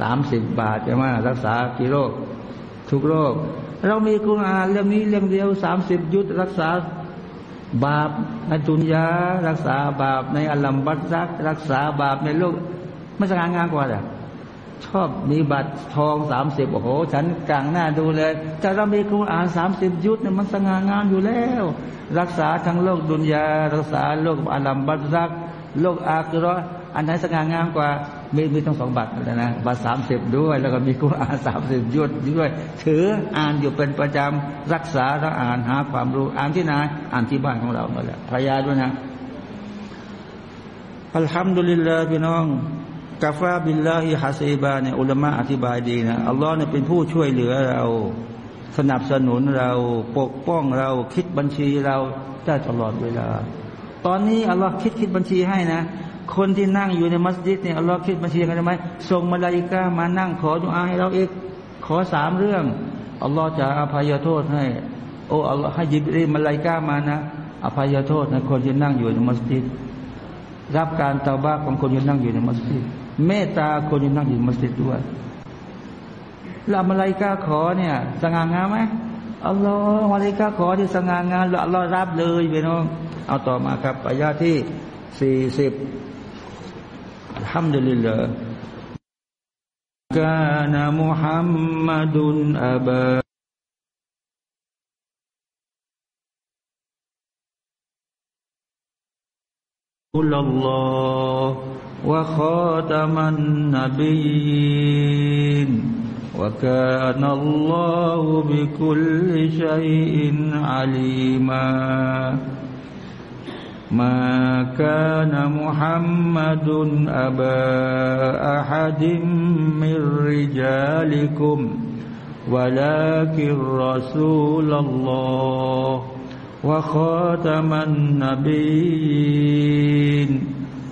สามสิบบาทใช่ไหมรักษากี่โรคทุกโรค เรามีกุณอานเรื่องนี้เรื่องเดียวสามสิบยุทธรักษาบาปในจุนยารักษาบาปในอัลลัมบัตซัก รักษาบาปในโลกไม่สง่างามกว่าเหรอชอบมีบัตรทองสามสิบโอ้โห ฉันกลางหน้าดูเลยแต่เรามีกุณอานสามสิบยุทธเนี่ยมันสง่างามอยู่แล้ว รักษาทั้งโลกดุนยา รักษาโลกอาลัมบัรซัค โลกอาคิราะห์ อันไหนสง่างามกว่ามีมีต้องสองบัตรเลยนะบัตรสามสิบด้วย แล้วก็มีกุรอานสามสิบญุซด้วย ถืออ่านอยู่เป็นประจำรักษาแล้วอ่านหาความรู้อ่านที่ไหนอ่านที่บ้านของเรานั่นแหละภรรยาด้วยนะالحمد لله พี่น้อง كفى بالله حسيبا เนี่ยอุลามะอธิบายดีนะอัลลอฮ์เนี่ยเป็นผู้ช่วยเหลือเรา สนับสนุนเราปกป้องเราคิดบัญชีเราได้ตลอดเวลา ตอนนี้อัลลอฮ์คิดคิดบัญชีให้นะ คนที่นั่งอยู่ในมัสยิดเนี่ยอัลลอฮ์คิดบัญชีกันทำไมส่งมาลาอิกามานั่งขอดุอาให้เราอีกขอสามเรื่องอัลลอฮ์จะอภัยโทษให้ โอ้อัลลอฮ์ให้ยิบรีมาลาอิกามานะอภัยโทษในคนที่นั่งอยู่ในมัสยิดรับการตาบ้าของคนที่นั่งอยู่ในมัสยิดเมตตาคนที่นั่งอยู่ในมัสยิดด้วยแล้วมาลาอิกาขอเนี่ย สง่างามไหมอัลลอฮ์มาลาอิกาขอที่สง่างามแล้วอัลลอฮ์รับเลยพี่น้องเอาต่อมาครับอายาที่สี่สิบ الحمد لله. كان محمد أبا رسول الله وخاتم النبيين. وكان الله بكل شيء عليما. ما كان محمد أبا أحد من رجالكم ولكن رسول الله وخاتم النبيين.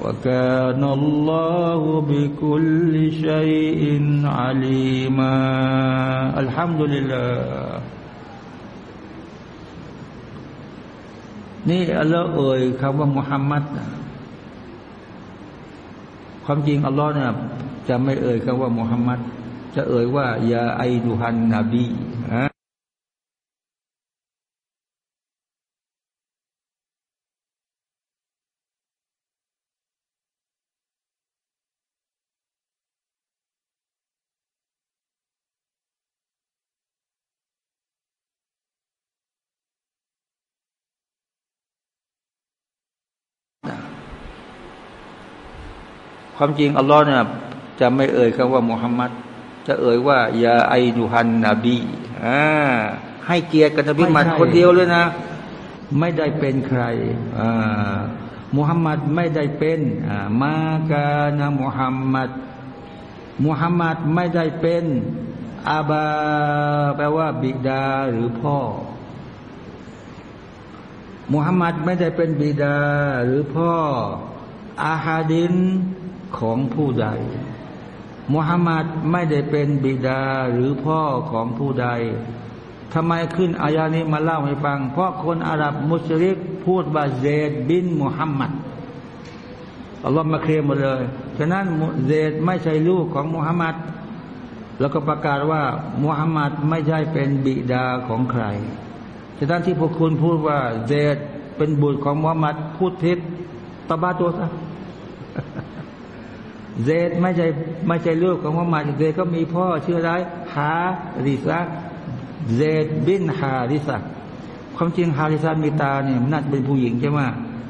وكان الله بكل شيء عليما. الحمد لله. นี่อัลลอฮ์เอ่ยคำว่ามุฮัมมัดความจริงอัลลอฮ์เนี่ยจะไม่เอ่ยคำว่ามุฮัมมัดจะเอ่ยว่ายาไอดูฮันนบีฮะ ความจริงอัลลอฮ์เนี่ยจะไม่เอ่ยคำว่ามุฮัมมัดจะเอ่ยว่ายาไอดูฮันนบีอ่าให้เกียรติกับนบีมัดคนเดียวเลยนะ ไม่ได้เป็นใครอ่ามุฮัมมัดไม่ได้เป็นอ่ามากานะมุฮัมมัดมุฮัมมัดไม่ได้เป็นอาบาแปลว่าบิดาหรือพ่อมุฮัมมัดไม่ได้เป็นบิดาหรือพ่ออาฮาดิน ของผู้ใดมุฮัมมัดไม่ได้เป็นบิดาหรือพ่อของผู้ใดทำไมขึ้นอายานี้มาเล่าให้ฟัง เพราะคนอาหรับมุชริกพูดว่าเซดบินมุฮัมมัดอัลลอฮ์มาเคลมหมดเลย ฉะนั้นเซดไม่ใช่ลูกของมุฮัมมัดแล้วก็ประกาศว่ามุฮัมมัดไม่ใช่เป็นบิดาของใคร ฉะนั้นที่พวกคุณพูดว่าเซดเป็นบุตรของมุฮัมมัดพูดผิดตบาตัวซะ เซดไม่ใช่ไม่ใช่ลูกของมุฮัมมัดเซดก็มีพ่อชื่ออะไรฮาริซะเซดบินฮาริซะความจริงฮาริซะมีตาเนี่ยน่าจะเป็นผู้หญิงใช่ไหม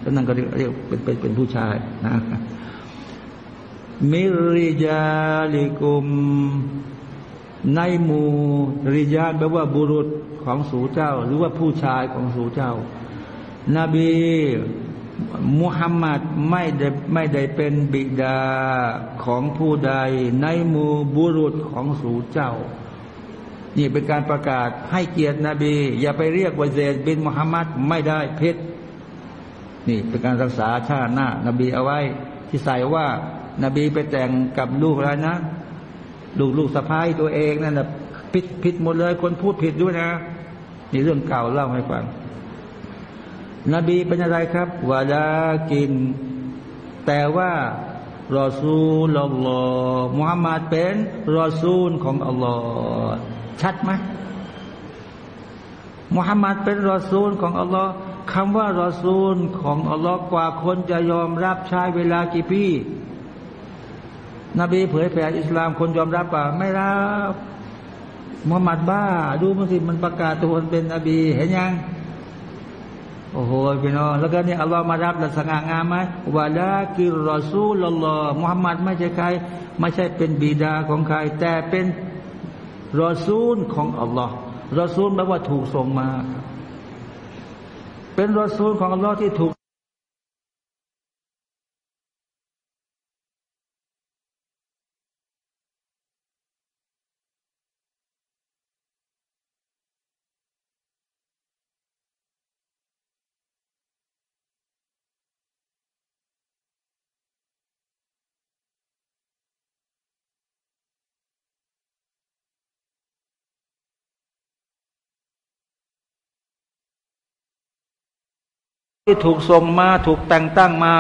ฉะนั้นก็เรียกเรียกเป็นเป็นเป็นผู้ชายนะมิริจาลิกุม ในหมู่ริยานแปลว่าบุรุษของสูเจ้า หรือว่าผู้ชายของสูเจ้า นบี มุฮัมมัดไม่ได้ไม่ได้เป็นบิดาของผู้ใด ในมูบุรุษของสูเจ้า นี่เป็นการประกาศให้เกียรตินบี อย่าไปเรียกว่าเซดบินมุฮัมมัดไม่ได้พชรนี่เป็นการรักษาชาติหน้านบีเอาไว้ ที่ใส่ว่า นบีไปแต่งกับลูกอะไรนะ ลูกลูกสะพ้ายตัวเองนั่นแหละผิดผิดหมดเลย คนพูดผิดด้วยนะนี่เรื่องเก่าเล่าให้ฟัง นบีเป็นอะไรครับวาลากิน แต่ว่ารอซูลอัลลอฮ์มุฮัมมัดเป็นรอซูลของอัลลอฮ์ชัดไหมมุฮัมมัดเป็นรอซูลของอัลลอฮ์คำว่ารอซูลของอัลลอฮ์กว่าคนจะยอมรับใช้เวลากี่ปีนบีเผยแผ่อิสลามคนยอมรับป่ะไม่รับมุฮัมมัดบ้า ดูมันสิมันประกาศตัวเป็นนบีเห็นยัง โอ้โหพี่น้องแล้วก็เนี่ยอัลลอฮ์มารับและสง่างามไหมวาลากิรอซูลลอฮ์มุฮัมมัดไม่ใช่ใคร ไม่ใช่เป็นบิดาของใคร แต่เป็นรอซูลของอัลลอฮ์รอซูลแปลว่าถูกส่งมา เป็นรอซูลของอัลลอฮ์ที่ถูก ที่ถูกส่งมาถูกแต่งตั้งมา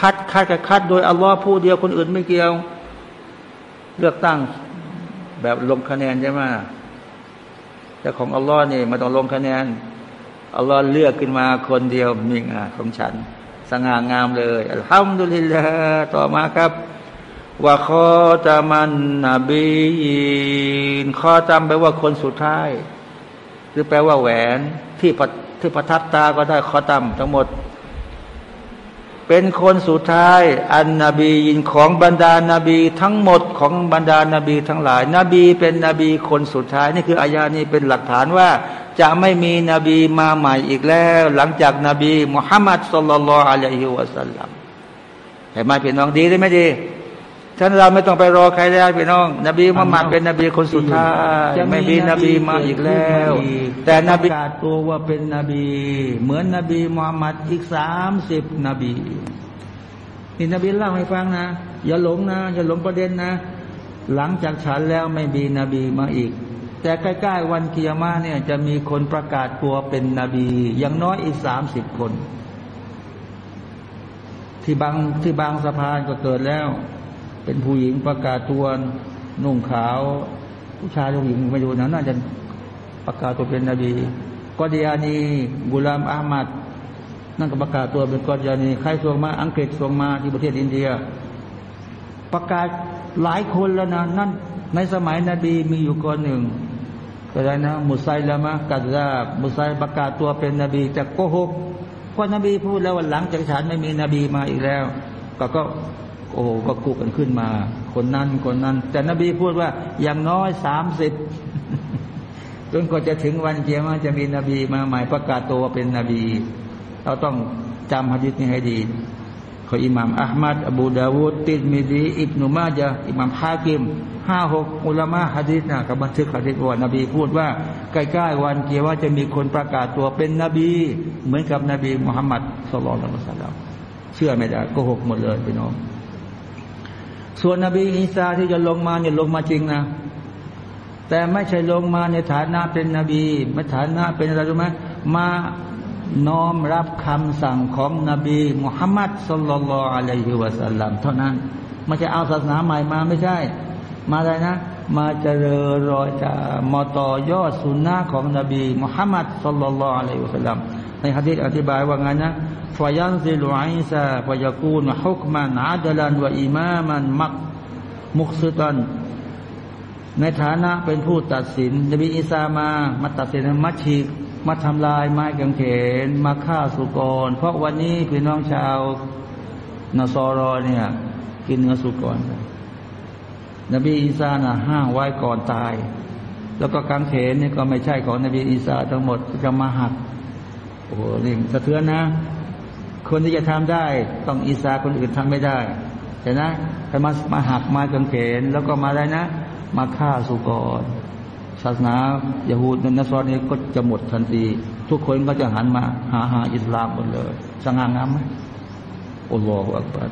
คัดคัดกับคัด โดยอัลลอฮ์ผู้เดียวคนอื่นไม่เกี่ยว เลือกตั้งแบบลงคะแนนใช่ไหมแต่ของอัลลอฮ์นี่มาต้องลงคะแนนอัลลอฮ์เลือกขึ้นมาคนเดียวมีงาของฉัน สง่างามเลยอัลฮัมดุลิลลาห์ต่อมาครับว่าคอตามันนบีนคอตามแปลว่าคนสุดท้าย หรือแปลว่าแหวนที่ประ ที่ประทับตาก็ได้ขอตามทั้งหมด เป็นคนสุดท้าย อันนบียินของบรรดานาบีทั้งหมดของบรรดานาบีทั้งหลาย นบีเป็นนบีคนสุดท้าย นี่คืออายานี้เป็นหลักฐานว่าจะไม่มีนบีมาใหม่อีกแล้ว หลังจากนาบีมุฮัมมัดสุลลัลลอะลัยฮิวะสัลลัมเห็นไหมพี่น้องดีได้ไหมดี ท่านเราไม่ต้องไปรอใครแล้วพี่น้อง นบีมุฮัมมัดเป็นนบีคนสุดท้ายไม่มีนบีมาอีกแล้ว แต่นบีกาตัวว่าเป็นนบี เหมือนนบีมุฮัมมัดอีกสามสิบนบีนี่นบีเล่าให้ฟังนะ อย่าหลงนะอย่าหลงประเด็นนะ หลังจากฉันแล้วไม่มีนบีมาอีก แต่ใกล้ๆวันกิยามะเนี่ยจะมีคนประกาศตัวเป็นนบีอย่างน้อยอีกสามสิบคน ที่บางที่บางสะพานก็เกิดแล้ว เป็นผู้หญิงประกาศตัวนุ่งขาว ผู้ชายผู้หญิงไม่รู้นะน่าจะประกาศตัวเป็นนบีกอดียานีกุลามอามัดนั่นก็ประกาศตัวเป็นกอดียานีใครส่งมาอังกฤษส่งมาที่ประเทศอินเดีย ประกาศหลายคนแล้วนะนั่นในสมัยนบีมีอยู่คนหนึ่งก็ได้นะ มุไซละมะกัซาบมุไซประกาศตัวเป็นนบีจะโกหกเพราะนบีพูดแล้วว่าหลังจากฉันไม่มีนบีมาอีกแล้ว ก็ก็ โอ้ก็กุกันขึ้นมา คนนั้นคนนั้น แต่นบีพูดว่าอย่างน้อยสามสิบจนกว่าจะถึงวันเกียรติจะมีนบีมาใหม่ประกาศตัวเป็นนบี เราต้องจำฮะดิษนี้ให้ดีขออิหม่ามอัลมัดอบูดาวูดติดมิดีอิบนุมาจาอิหม่ามฮากิมห้าหกอุลามะฮะดิษนะกับบันทึกฮะดิษว่านบีพูดว่าใกล้ๆวันเกียรติจะมีคนประกาศตัวเป็นนบี เหมือนกับนบีมุฮัมมัดสุลลัลละสัลลัมเชื่อไม่ได้โกหกหมดเลยพี่น้อง ส่วนนบีอีสาที่จะลงมาเนี่ยลงมาจริงนะแต่ไม่ใช่ลงมาในฐานะเป็นนบีไม่ฐานะเป็นอะไรรู้ไหมมาน้อมรับคำสั่งของนบีมุฮัมมัดสุลลัลอะลัยฮิวะสัลลัมเท่านั้นไม่ใช่เอาศาสนาใหม่มาไม่ใช่ มาอะไรนะ มาเจริญรอยจะมาต่อยอดสุนนะของนบีมุฮัมมัดصلى الله عليه وسلم ในฮะดีษอธิบายว่าไงนะ فينزل عيسى فيكون حكما عادلا وإماما مق مقسطا ในฐานะเป็นผู้ตัดสิน นบีอิสามามาตัดสินมัชีกมาทำลายไม้กางเขน มาฆ่าสุกร เพราะวันนี้พี่น้องชาวนสอรอเนี่ย กินเนื้อสุกร นบีอีสาน่ะห้างไว้ก่อนตาย แล้วก็กางเขนนี่ก็ไม่ใช่ของนบีอีสาทั้งหมดจะมาหักโอ้โหนี่สะเทือนนะ คนที่จะทำได้ ต้องอีสาคนอื่นทำไม่ได้เห็นไหมามาหักมากางเขน แล้วก็มาได้นะ มาฆ่าสุกรศาสนายาฮูดนัสรนี้ก็จะหมดทันที ทุกคนก็จะหันมาหาหาอิสลามหมดเลยสง่างามไหมอัลลอฮฺอักบัร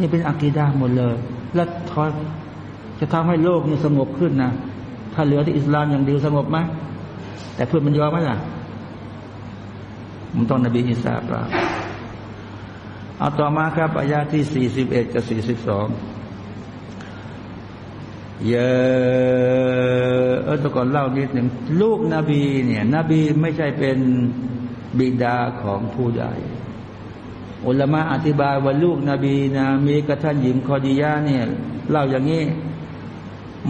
นี่เป็นอักีดาหมดเลย และทอยจะทำให้โลกนี้สงบขึ้นนะถ้าเหลือที่อิสลามอย่างเดียวสงบไหมแต่เพื่อนมันยอมไหมล่ะมันต้องนบีอิสลาปรา เอาต่อมาครับอายาที่สี่สิบเอ็ดกับสี่สิบสองเยอะเออตะก่อนเล่านิดหนึ่งลูกนบีเนี่ย นบีไม่ใช่เป็นบิดาของผู้ใดอุลมะอธิบายว่าลูกนบีนะมีกระท่านหญิงคอดียาเนี่ย เล่าอย่างนี้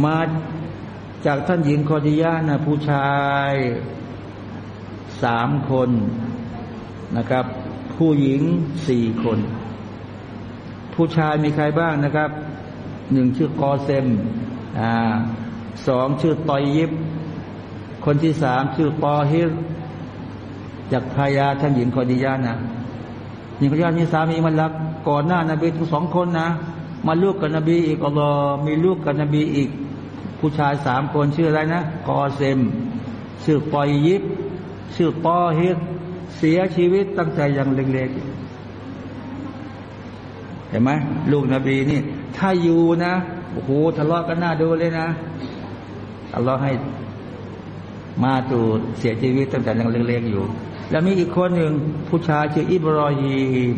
มาจากท่านหญิงคอดียานะผู้ชายสามคนนะครับ ผู้หญิงสี่คน ผู้ชายมีใครบ้างนะครับหนึ่งชื่อกอเซมอ่าสองชื่อตอยยิบ คนที่สามชื่อปอฮิรจากพายาท่านหญิงคอดียานะหญิงคอดียามีสามีมันรักก่อนหน้านบีทั้งสองคนนะมาลูกกับนบีอีกอัลลอฮ์มีลูกกับนบีอีก ผู้ชายสามคนชื่ออะไรนะกอเซม ชื่อปอยยิบ ชื่อปอฮิร เสียชีวิตตั้งแต่ยังเล็กๆเห็นไหมลูกนบีนี่ ถ้าอยู่นะโอ้โหทะเลาะกันหน้าดูเลยนะอัลลอฮ์ให้มาตูเสียชีวิตตั้งแต่ยังเล็กๆอยู่ แล้วมีอีกคนหนึ่งผู้ชายชื่ออิบรอฮีม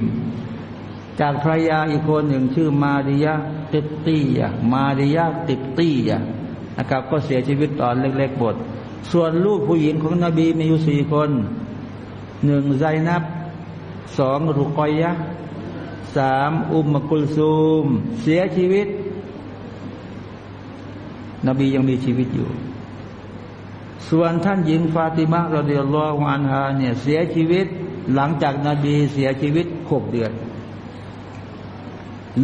จากภรรยาอีกคนหนึ่งชื่อมาริยะติบตียะมาริยะติบตียะนะครับ ก็เสียชีวิตตอนเล็กๆหมดส่วนลูกผู้หญิงของนบีมีอยู่สี่คน หนึ่งไซนับสองรุกอยยะสามอุมมกุลซูม เสียชีวิต นบียังมีชีวิตอยู่ ส่วนท่านหญิงฟาติมะรดิยัลลอฮุอันฮาเนี่ยเสียชีวิตหลังจากนาบีเสียชีวิตหกเดือน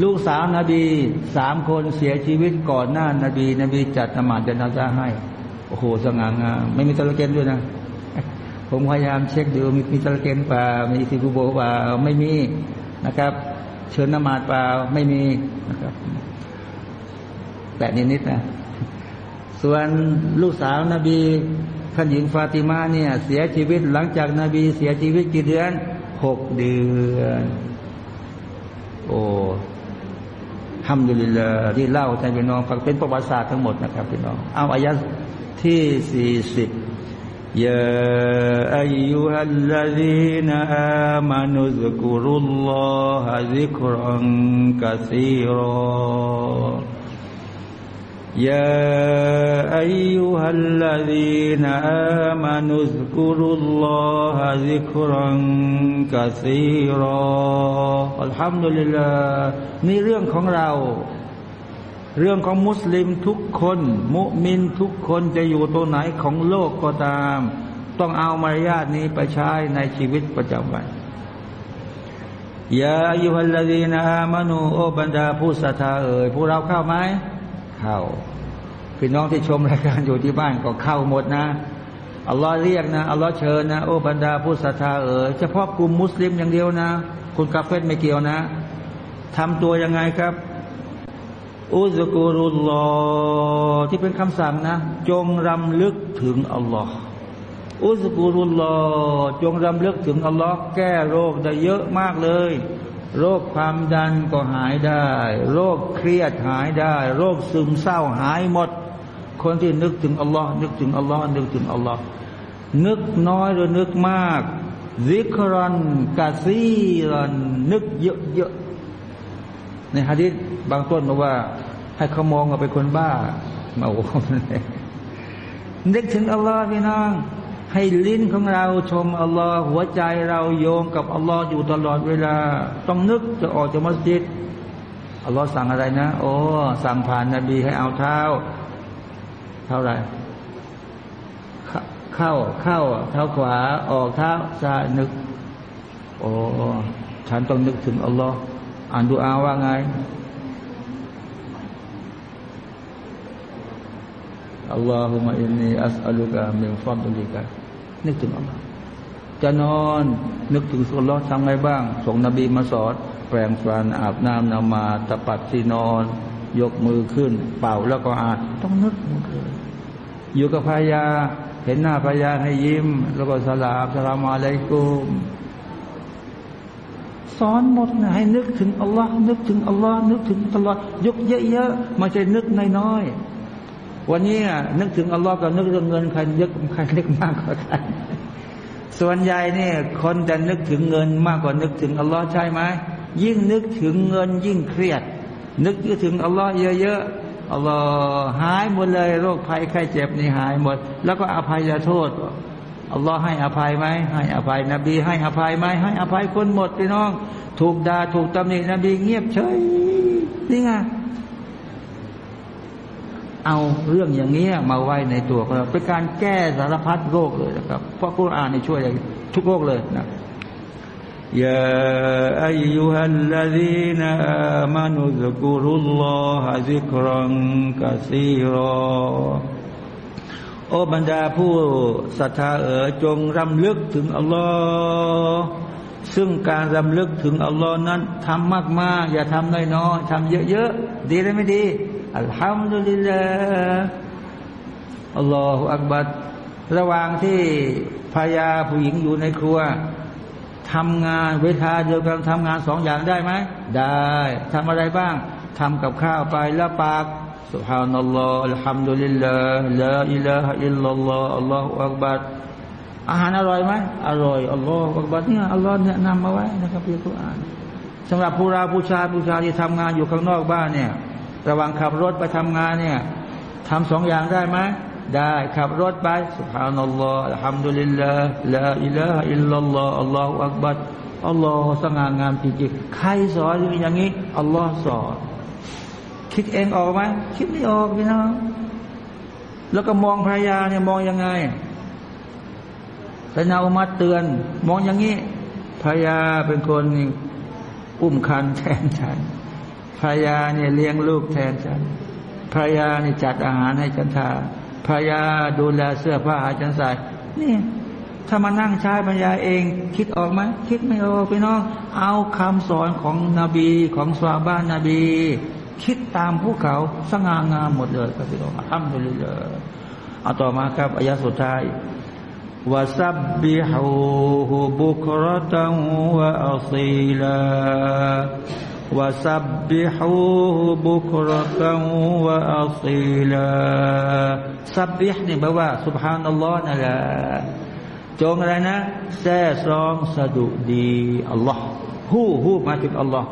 ลูกสาวนาบีสามคนเสียชีวิตก่อนหน้านาบี นบีจัดนมาดจันาซาให้ โอ้โหสง่างามไม่มีตะลเกนด้วยนะ ผมพยายามเช็คดูมีมีตะเกนเปล่ามีสิบูโบเปล่าไม่มีนะครับ เชิญนมาดเปล่าไม่มีนะครับแต่นิดๆนะส่วนลูกสาวนาบีท่านหญิงฟาติมาเนี่ย เสียชีวิตหลังจากนาบี เสียชีวิตกี่เดือนหกเดือน โอ้ทำอยู่เลยที่เล่าท่านพี่น้องฟังเป็นประวัติศาสตร์ทั้งหมดนะครับพี่น้องเอาอายะที่สี่สิบ ยาอายุฮัลลดีนอามานุสกุรุลลอฮะซิกรังกะซีรอ يا أيها الذين آمنوا اذكروا الله ذكرا كثيرا الحمد لله นี่เรื่องของเรา เรื่องของมุสลิมทุกคน มุมินทุกคนจะอยู่ตรงไหนของโลกก็ตาม ต้องเอามารยาทนี้ไปใช้ในชีวิตประจำวันยาอายุฮัลลดีนาอามานูโอบรรดาผู้ศรัทธาเอ่ยพวกเราเข้าไหมเข้าพี่น้องที่ชมรายการอยู่ที่บ้านก็เข้าหมดนะอัลลอฮ์เรียกนะอัลลอฮ์เชิญนะโอ้บรรดาผู้ศรัทธาเอ๋ยเฉพาะกลุ่มมุสลิมอย่างเดียวนะ คุณกาเฟตไม่เกี่ยวนะทำตัวยังไงครับ อุซกุรุลลอที่เป็นคำสั่งนะ จงรำลึกถึงอัลลอฮ์อุซกุรุลลอจงรำลึกถึงอัลลอฮ์แก้โรคได้เยอะมากเลย โรคความดันก็หายได้ โรคเครียดหายได้ โรคซึมเศร้าหายหมด คนที่นึกถึงอัลลอฮ์นึกถึงอัลลอฮ์นึกถึงอัลลอฮ์นึกน้อยหรือนึกมากซิกรันกาซีรันนึกเยอะๆในฮะดิษ บางต้นบอกว่า ให้เขามองว่าเป็นคนบ้ามาโอ้นึกถึงอัลลอฮ์พี่น้อง ให้ลิ้นของเราชมอัลลอฮ์หัวใจเราโยงกับอัลลอฮ์อยู่ตลอดเวลา ต้องนึกจะออกจากมัสยิดอัลลอฮ์สั่งอะไรนะ โอ้สั่งผ่านนบีให้เอาเท้า เท่าไรเข้าเข้าเท้าขวาออกเท้าซ้ายนึก โอ้ฉันต้องนึกถึงอัลลอฮ์อ่านดูอาว่าไง อัลลอฮุมะอินนีอัสอัลุกะมินฟัดลิกะนึกถึงอัลลอฮ์จะนอนนึกถึงสุลลอฮ์ทำไงบ้าง ส่งนบีมาสอนแปลงฟันอาบน้ำนมาตะปัดที่นอน ยกมือขึ้น เป่าแล้วก็อานต้องนึกหมดเลยอยู่กับภรรยา เห็นหน้าภรรยาให้ยิ้ม แล้วก็สลามสลามอะลัยกุมสอนหมดนะให้นึกถึงอัลลอฮ์นึกถึงอัลลอฮ์นึกถึงตลอดยกเยอะๆไม่ใช่นึกน้อยๆ วันนี้นึกถึงอัลลอฮ์กับนึกถึงเงินใครเยอะใครนึกมากกว่ากันส่วนใหญ่เนี่ยคนจะนึกถึงเงินมากกว่านึกถึงอัลลอฮ์ใช่ไหมยิ่งนึกถึงเงินยิ่งเครียด นึกถึงอัลลอฮ์เยอะๆอัลลอฮ์หายหมดเลย โรคภัยไข้เจ็บนี่หายหมด แล้วก็อภัยโทษอัลลอฮ์ให้อภัยไหมให้อภัยนบีให้อภัยไหมให้อภัยคนหมดพี่น้อง ถูกด่าถูกตำหนินบีเงียบเฉยนี่ไง เอาเรื่องอย่างนี้มาไว้ในตัวของเราเป็นการแก้สารพัดโรคเลยนะครับ เพราะกุรอานนี่ช่วยทุกโรคเลยนะยาอายุฮัลลดีนอามานุสกุรุลลอฮะซิกรังกะซีรอโอบรรดาผู้ศรัทธาเอ๋อจงรำลึกถึงอัลลอฮ์ซึ่งการรำลึกถึงอัลลอฮ์นั้นทำมากๆ อย่าทำน้อยๆทำเยอะๆ ดีหรือไม่ดี อัลฮัมดุลิลลาห์อัลลอฮฺอักบัดระหว่างที่ภรรยาผู้หญิงอยู่ในครัวทำงานเวทาเดียวกันทำงานสองอย่างได้ไหม ได้ทำอะไรบ้างทำกับข้าวไปแล้วปากสุฮานัลลอฮฺอัลฮัมดุลิลลาห์ลาอิลาฮะอิลลัลลอฮฺอัลลอฮฺอักบัดอาหารอร่อยไหมอร่อยอัลลอฮฺอักบัดเนี่ยอัลลอฮฺแนะนำมาไว้นะครับพี่กุรอานสำหรับผู้ราผู้ชายผู้ชายที่ทำงานอยู่ข้างนอกบ้านเนี่ย ระหว่างขับรถไปทำงานเนี่ยทำสองอย่างได้ไหมได้ขับรถไปสุภานัลลอฮฺอัลฮัมดุลิลลาห์ลาอิลาฮะอิลลัลลอฮฺอัลลอฮฺอักบัดอัลลอฮฺสง่างามจริงๆใครสอนอย่างนี้อัลลอฮฺสอน คิดเองออกไหมคิดไม่ออกพี่น้องแล้วก็มองภรรยาเนี่ยมองยังไงแต่นาอุมัดเตือน มองอย่างนี้ภรรยาเป็นคนอุ้มคันแทนฉัน ภรรยาเนี่ยเลี้ยงลูกแทนฉันภรรยาเนี่ยจัดอาหารให้ฉันทานภรรยาดูแลเสื้อผ้าให้ฉันใส่นี่ถ้ามานั่งใช้ภรรยาเอง คิดออกไหมคิดไม่ออกพี่น้อง เอาคำสอนของนบีของสวาบ้านนบี คิดตามพวกเขาสง่างามหมดเลยครับพี่น้องทำไปเลยเอาต่อมาครับอายะสุดท้ายวาซับบิฮูบุครตังวะอัซีลา وسبحوه بكرة وأصيلا ซับบิฮนี่แปลว่าสุบฮานัลลอฮ์นั่นแหละจงอะไรนะแท้ซองสะดุดีอัลลอฮ์ฮู้ฮู้มาถึงอัลลอฮ์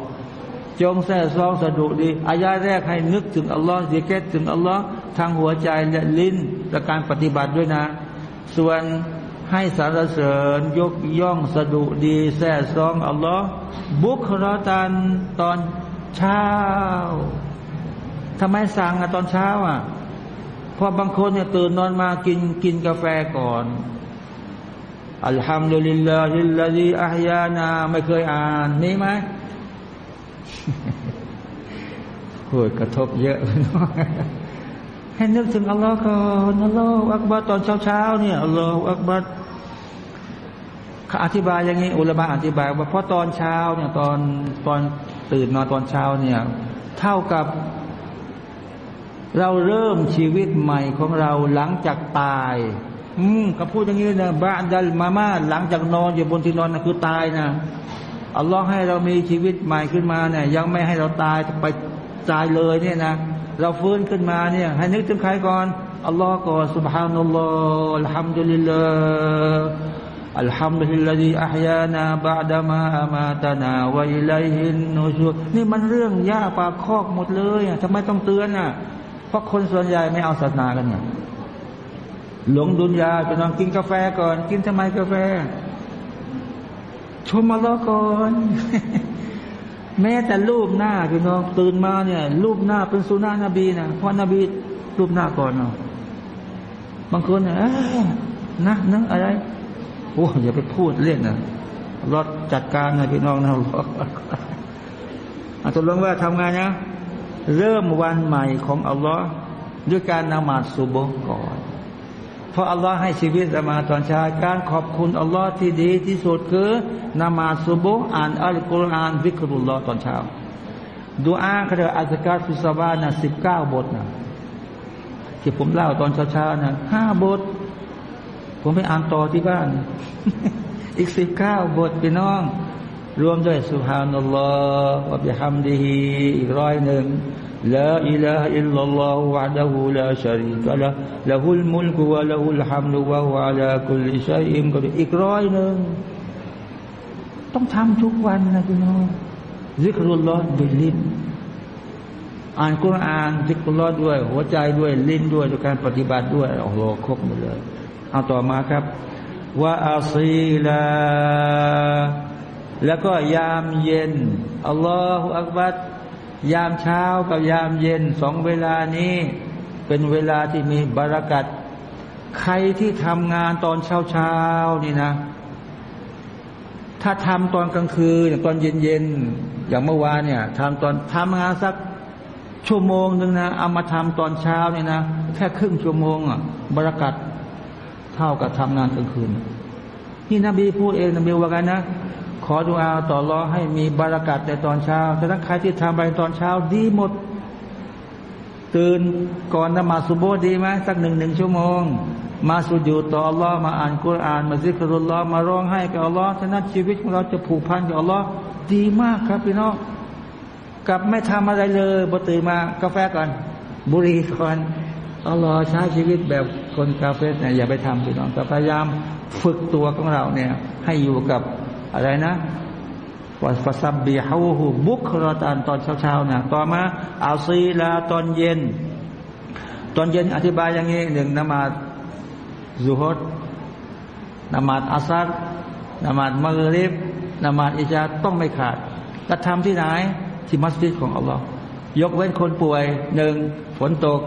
จงแท้ซองสะดุดีอายาแรกให้นึกถึงอัลลอฮ์ดีเกตถึงอัลลอฮ์ทางหัวใจและลิ้นและการปฏิบัติด้วยนะ ส่วน ให้สรรเสริญยกย่องสะดุดีแท้ซองอัลลอฮ์บุครตันตอนเช้าทำไมสั่งอะตอนเช้าอะเพราะบางคนเนี่ยตื่นนอนมากินกินกาแฟก่อนอัลฮัมดุลิลลาฮิลลาฮิอัฮยานาไม่เคยอ่านนี่ไหมโหยกระทบเยอะให้นึกถึงอัลลอฮ์ก่อนอัลลอฮ์อักบัดตอนเช้าเช้าเนี่ยอัลลอฮ์อักบั ดอธิบายอย่างนี้อุลามะอธิบายว่าเพราะตอนเช้าเนี่ยตอนตอนตื่นนอนตอนเช้าเนี่ย เท่ากับ เราเริ่มชีวิตใหม่ของเราหลังจากตาย อืมก็พูดอย่างนี้นะบาดัลมามาหลังจากนอนอยู่บนที่นอนนะคือตายนะอัลลอฮ์ให้เรามีชีวิตใหม่ขึ้นมาเนี่ย ยังไม่ให้เราตายไปตายเลยเนี่ยนะเราฟื้นขึ้นมาเนี่ย ให้นึกถึงใครก่อนอัลลอฮ์ก่อนสุบฮานัลลอฮ์อัลฮัมดุลิลลาห์ อัลฮัมดุลิลลาฮิอัฮยานาบะดามาอามาตานาวะอิลัยฮินนูชูนี่มันเรื่องยากปากคอกหมดเลยทำไมต้องเตือนอะเพราะคนส่วนใหญ่ไม่เอาศาสนากันเนี่ยหลงดุนยาไปนอนกินกาแฟก่อน กินทำไมกาแฟ ชมมาล้อก่อนแม้แต่รูปหน้าพี่น้องตื่นมาเนี่ยรูปหน้าเป็นสุนานะบีนะเพราะนบีรูปหน้าก่อนเนาะบางคนเนี่ยนะนะอะไร โอ้อย่าไปพูดเล่นนะรถจัดการนะพี่น้องนะอาตลงว่าทำงานนะ เริ่มวันใหม่ของอัลลอฮ์ด้วยการนมาสุโบก่อน เพราะอัลลอฮ์ให้ชีวิตมาตอนเช้าการขอบคุณอัลลอฮ์ที่ดีที่สุดคือนมาสุโบอ่านอัลกุรอานวิกรุลลอฮ์ตอนเช้าดูอาเขาเรียกอัลกัฟิสบานะสิบเก้าบทนะที่ผมเล่าตอนเช้าๆนะห้าบท ผมไปอ่านต่อที่บ้าน อีกสิบเก้าบทพี่น้อง รวมด้วยสุฮานัลลอฮ์วะบิฮัมดิฮิอีกร้อยหนึ่งลาอิลาอิลลัลลอฮุวะดะฮูลาชะรีกะละละฮุลมุลกุวะละฮุลฮัมดุวะฮุอะลาคุลิชัยอิมก็อีกร้อยหนึ่งต้องทำทุกวันนะพี่น้องซิกรุลลอฮ์ด้วยลิ้นอ่านกุรอานซิกรุลลอฮ์ด้วย หัวใจด้วยลิ้นด้วยด้วยการปฏิบัติด้วยโอ้โหครบหมดเลย เอาต่อมาครับว่าอาซีลา แล้วก็ยามเย็นอัลลอฮฺอักบัดยามเช้ากับยามเย็นสองเวลานี้ เป็นเวลาที่มีบารักัดใครที่ทำงานตอนเช้าเช้านี่นะ ถ้าทำตอนกลางคืนตอนเย็นเย็นอย่างเมื่อวานเนี่ยทำตอนทำงานสักชั่วโมงหนึ่งนะเอามาทำตอนเช้านี่นะ แค่ครึ่งชั่วโมงอะบารักัด เท่ากับทำงานกลางคืน นี่นบีพูดเองนบีว่ากันนะ ขอดุอาต่อรอให้มีบารักัดในตอนเช้าแต่ถ้าใครที่ทำไปตอนเช้าดีหมด ตื่นก่อนนมาสุโบดีไหมสักหนึ่งหนึ่งชั่วโมง มาสุญูด่ออัลลอฮ์มาอ่านกุรอานมาذكر اللهมาร้องให้กับอัลลอฮ์ฉะนั้นชีวิตของเราจะผูกพันกับอัลลอฮ์ดีมากครับพี่น้องกับไม่ทำอะไรเลยตื่นมากาแฟก่อน บุหรี่ก่อน อัลลอฮ์ใช้ชีวิตแบบคนกาเฟรเนี่ยอย่าไปทำพี่น้องแต่พยายามฝึกตัวของเราเนี่ย ให้อยู่กับอะไรนะوسبحوه بكرةตอนเช้าๆนะต่อมาอาซีลาตอนเย็น ตอนเย็นอธิบายอย่างนี้หนึ่งนมาดซุฮดนมาดอาซัดนมาดมะริบนมาดอิจาต้องไม่ขาดกระทำที่ไหนที่มัสยิดของอัลลอฮ์ยกเว้นคนป่วยหนึ่งฝนตก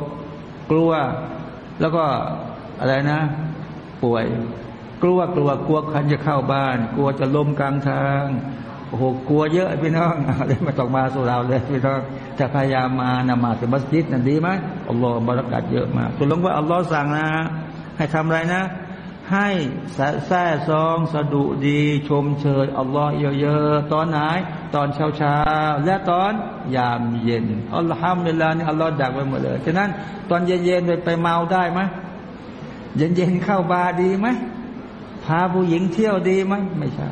กลัว แล้วก็อะไรนะ ป่วย กลัวกลัวกลัวคันจะเข้าบ้าน กลัวจะล้มกลางทางโอ้โหกลัวเยอะพี่น้องเลยมาตกมาสู่เราเลยพี่น้องจะพยายามมานมาถึงมัสยิดนั่นดีไหมอัลลอฮ์บารักัดเยอะมากตัวลงว่าอัลลอฮ์สั่งนะ ให้ทำอะไรนะ ให้แท้ซองสะดุดี ชมเชยอัลลอฮ์เยอะๆตอนไหน ตอนเช้าเช้าและตอนยามเย็นอัลลอฮ์ห้ามเวลานี่อัลลอฮ์ดักไว้หมดเลยฉะนั้นตอนเย็นๆไปไปเมาได้ไหมเย็นๆเข้าบาร์ดีไหมพาผู้หญิงเที่ยวดีไหมไม่ใช่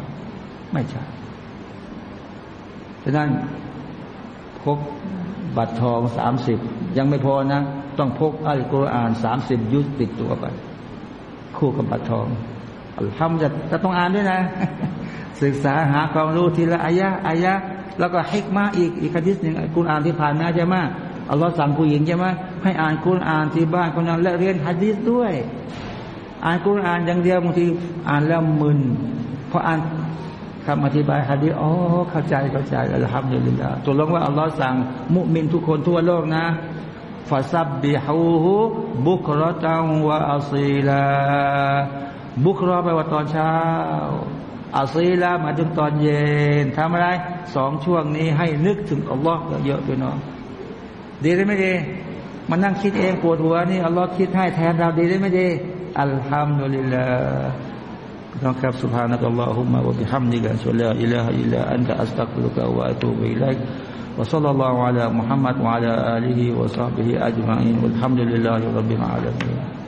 ไม่ใช่ฉะนั้นพกบัตรทองสามสิบยังไม่พอนะ ต้องพกอัลกุรอานสามสิบยุทติดตัวไป คู่กับบัตรทองทำจะจะต้องอ่านด้วยนะ ศึกษาหาความรู้ทีละอายะอายะ แล้วก็ฮิกมาอีกอีกคดีหนึ่งกุรอานที่ผ่านมาใช่ไหมอัลลอฮ์สั่งผู้หญิงใช่ไหมให้อ่านกุรอานที่บ้านคนนั้นและเรียนฮะดีษด้วย อ่านกุรอานอย่างเดียวบางทีอ่านแล้วมึนพออ่านคำอธิบายฮะดีอ๋อเข้าใจเข้าใจอัลฮัมดุลิลลาห์ตัวลงว่าอัลลอฮ์สั่งมุมินทุกคนทั่วโลกนะ ฟาซับบิฮูฮูบุครตังวะอัซีลาบุครอไปว่าตอนเช้าอัซีลามาถึงตอนเย็นทำอะไรสองช่วงนี้ให้นึกถึงอัลลอฮ์เยอะๆไปเนาะดีได้ไหมดีมานั่งคิดเองปวดหัวนี่อัลลอฮ์คิดให้แทนเราดีได้ไหมดีอัลฮัมดุลิลลาห์ نكب سبحانك اللهم وبحمدك أشهد لا إله إلا أنت أستغفرك وأتوب إليك وصلى الله على محمد وعلى آله وصحبه أجمعين والحمد لله رب العالمين.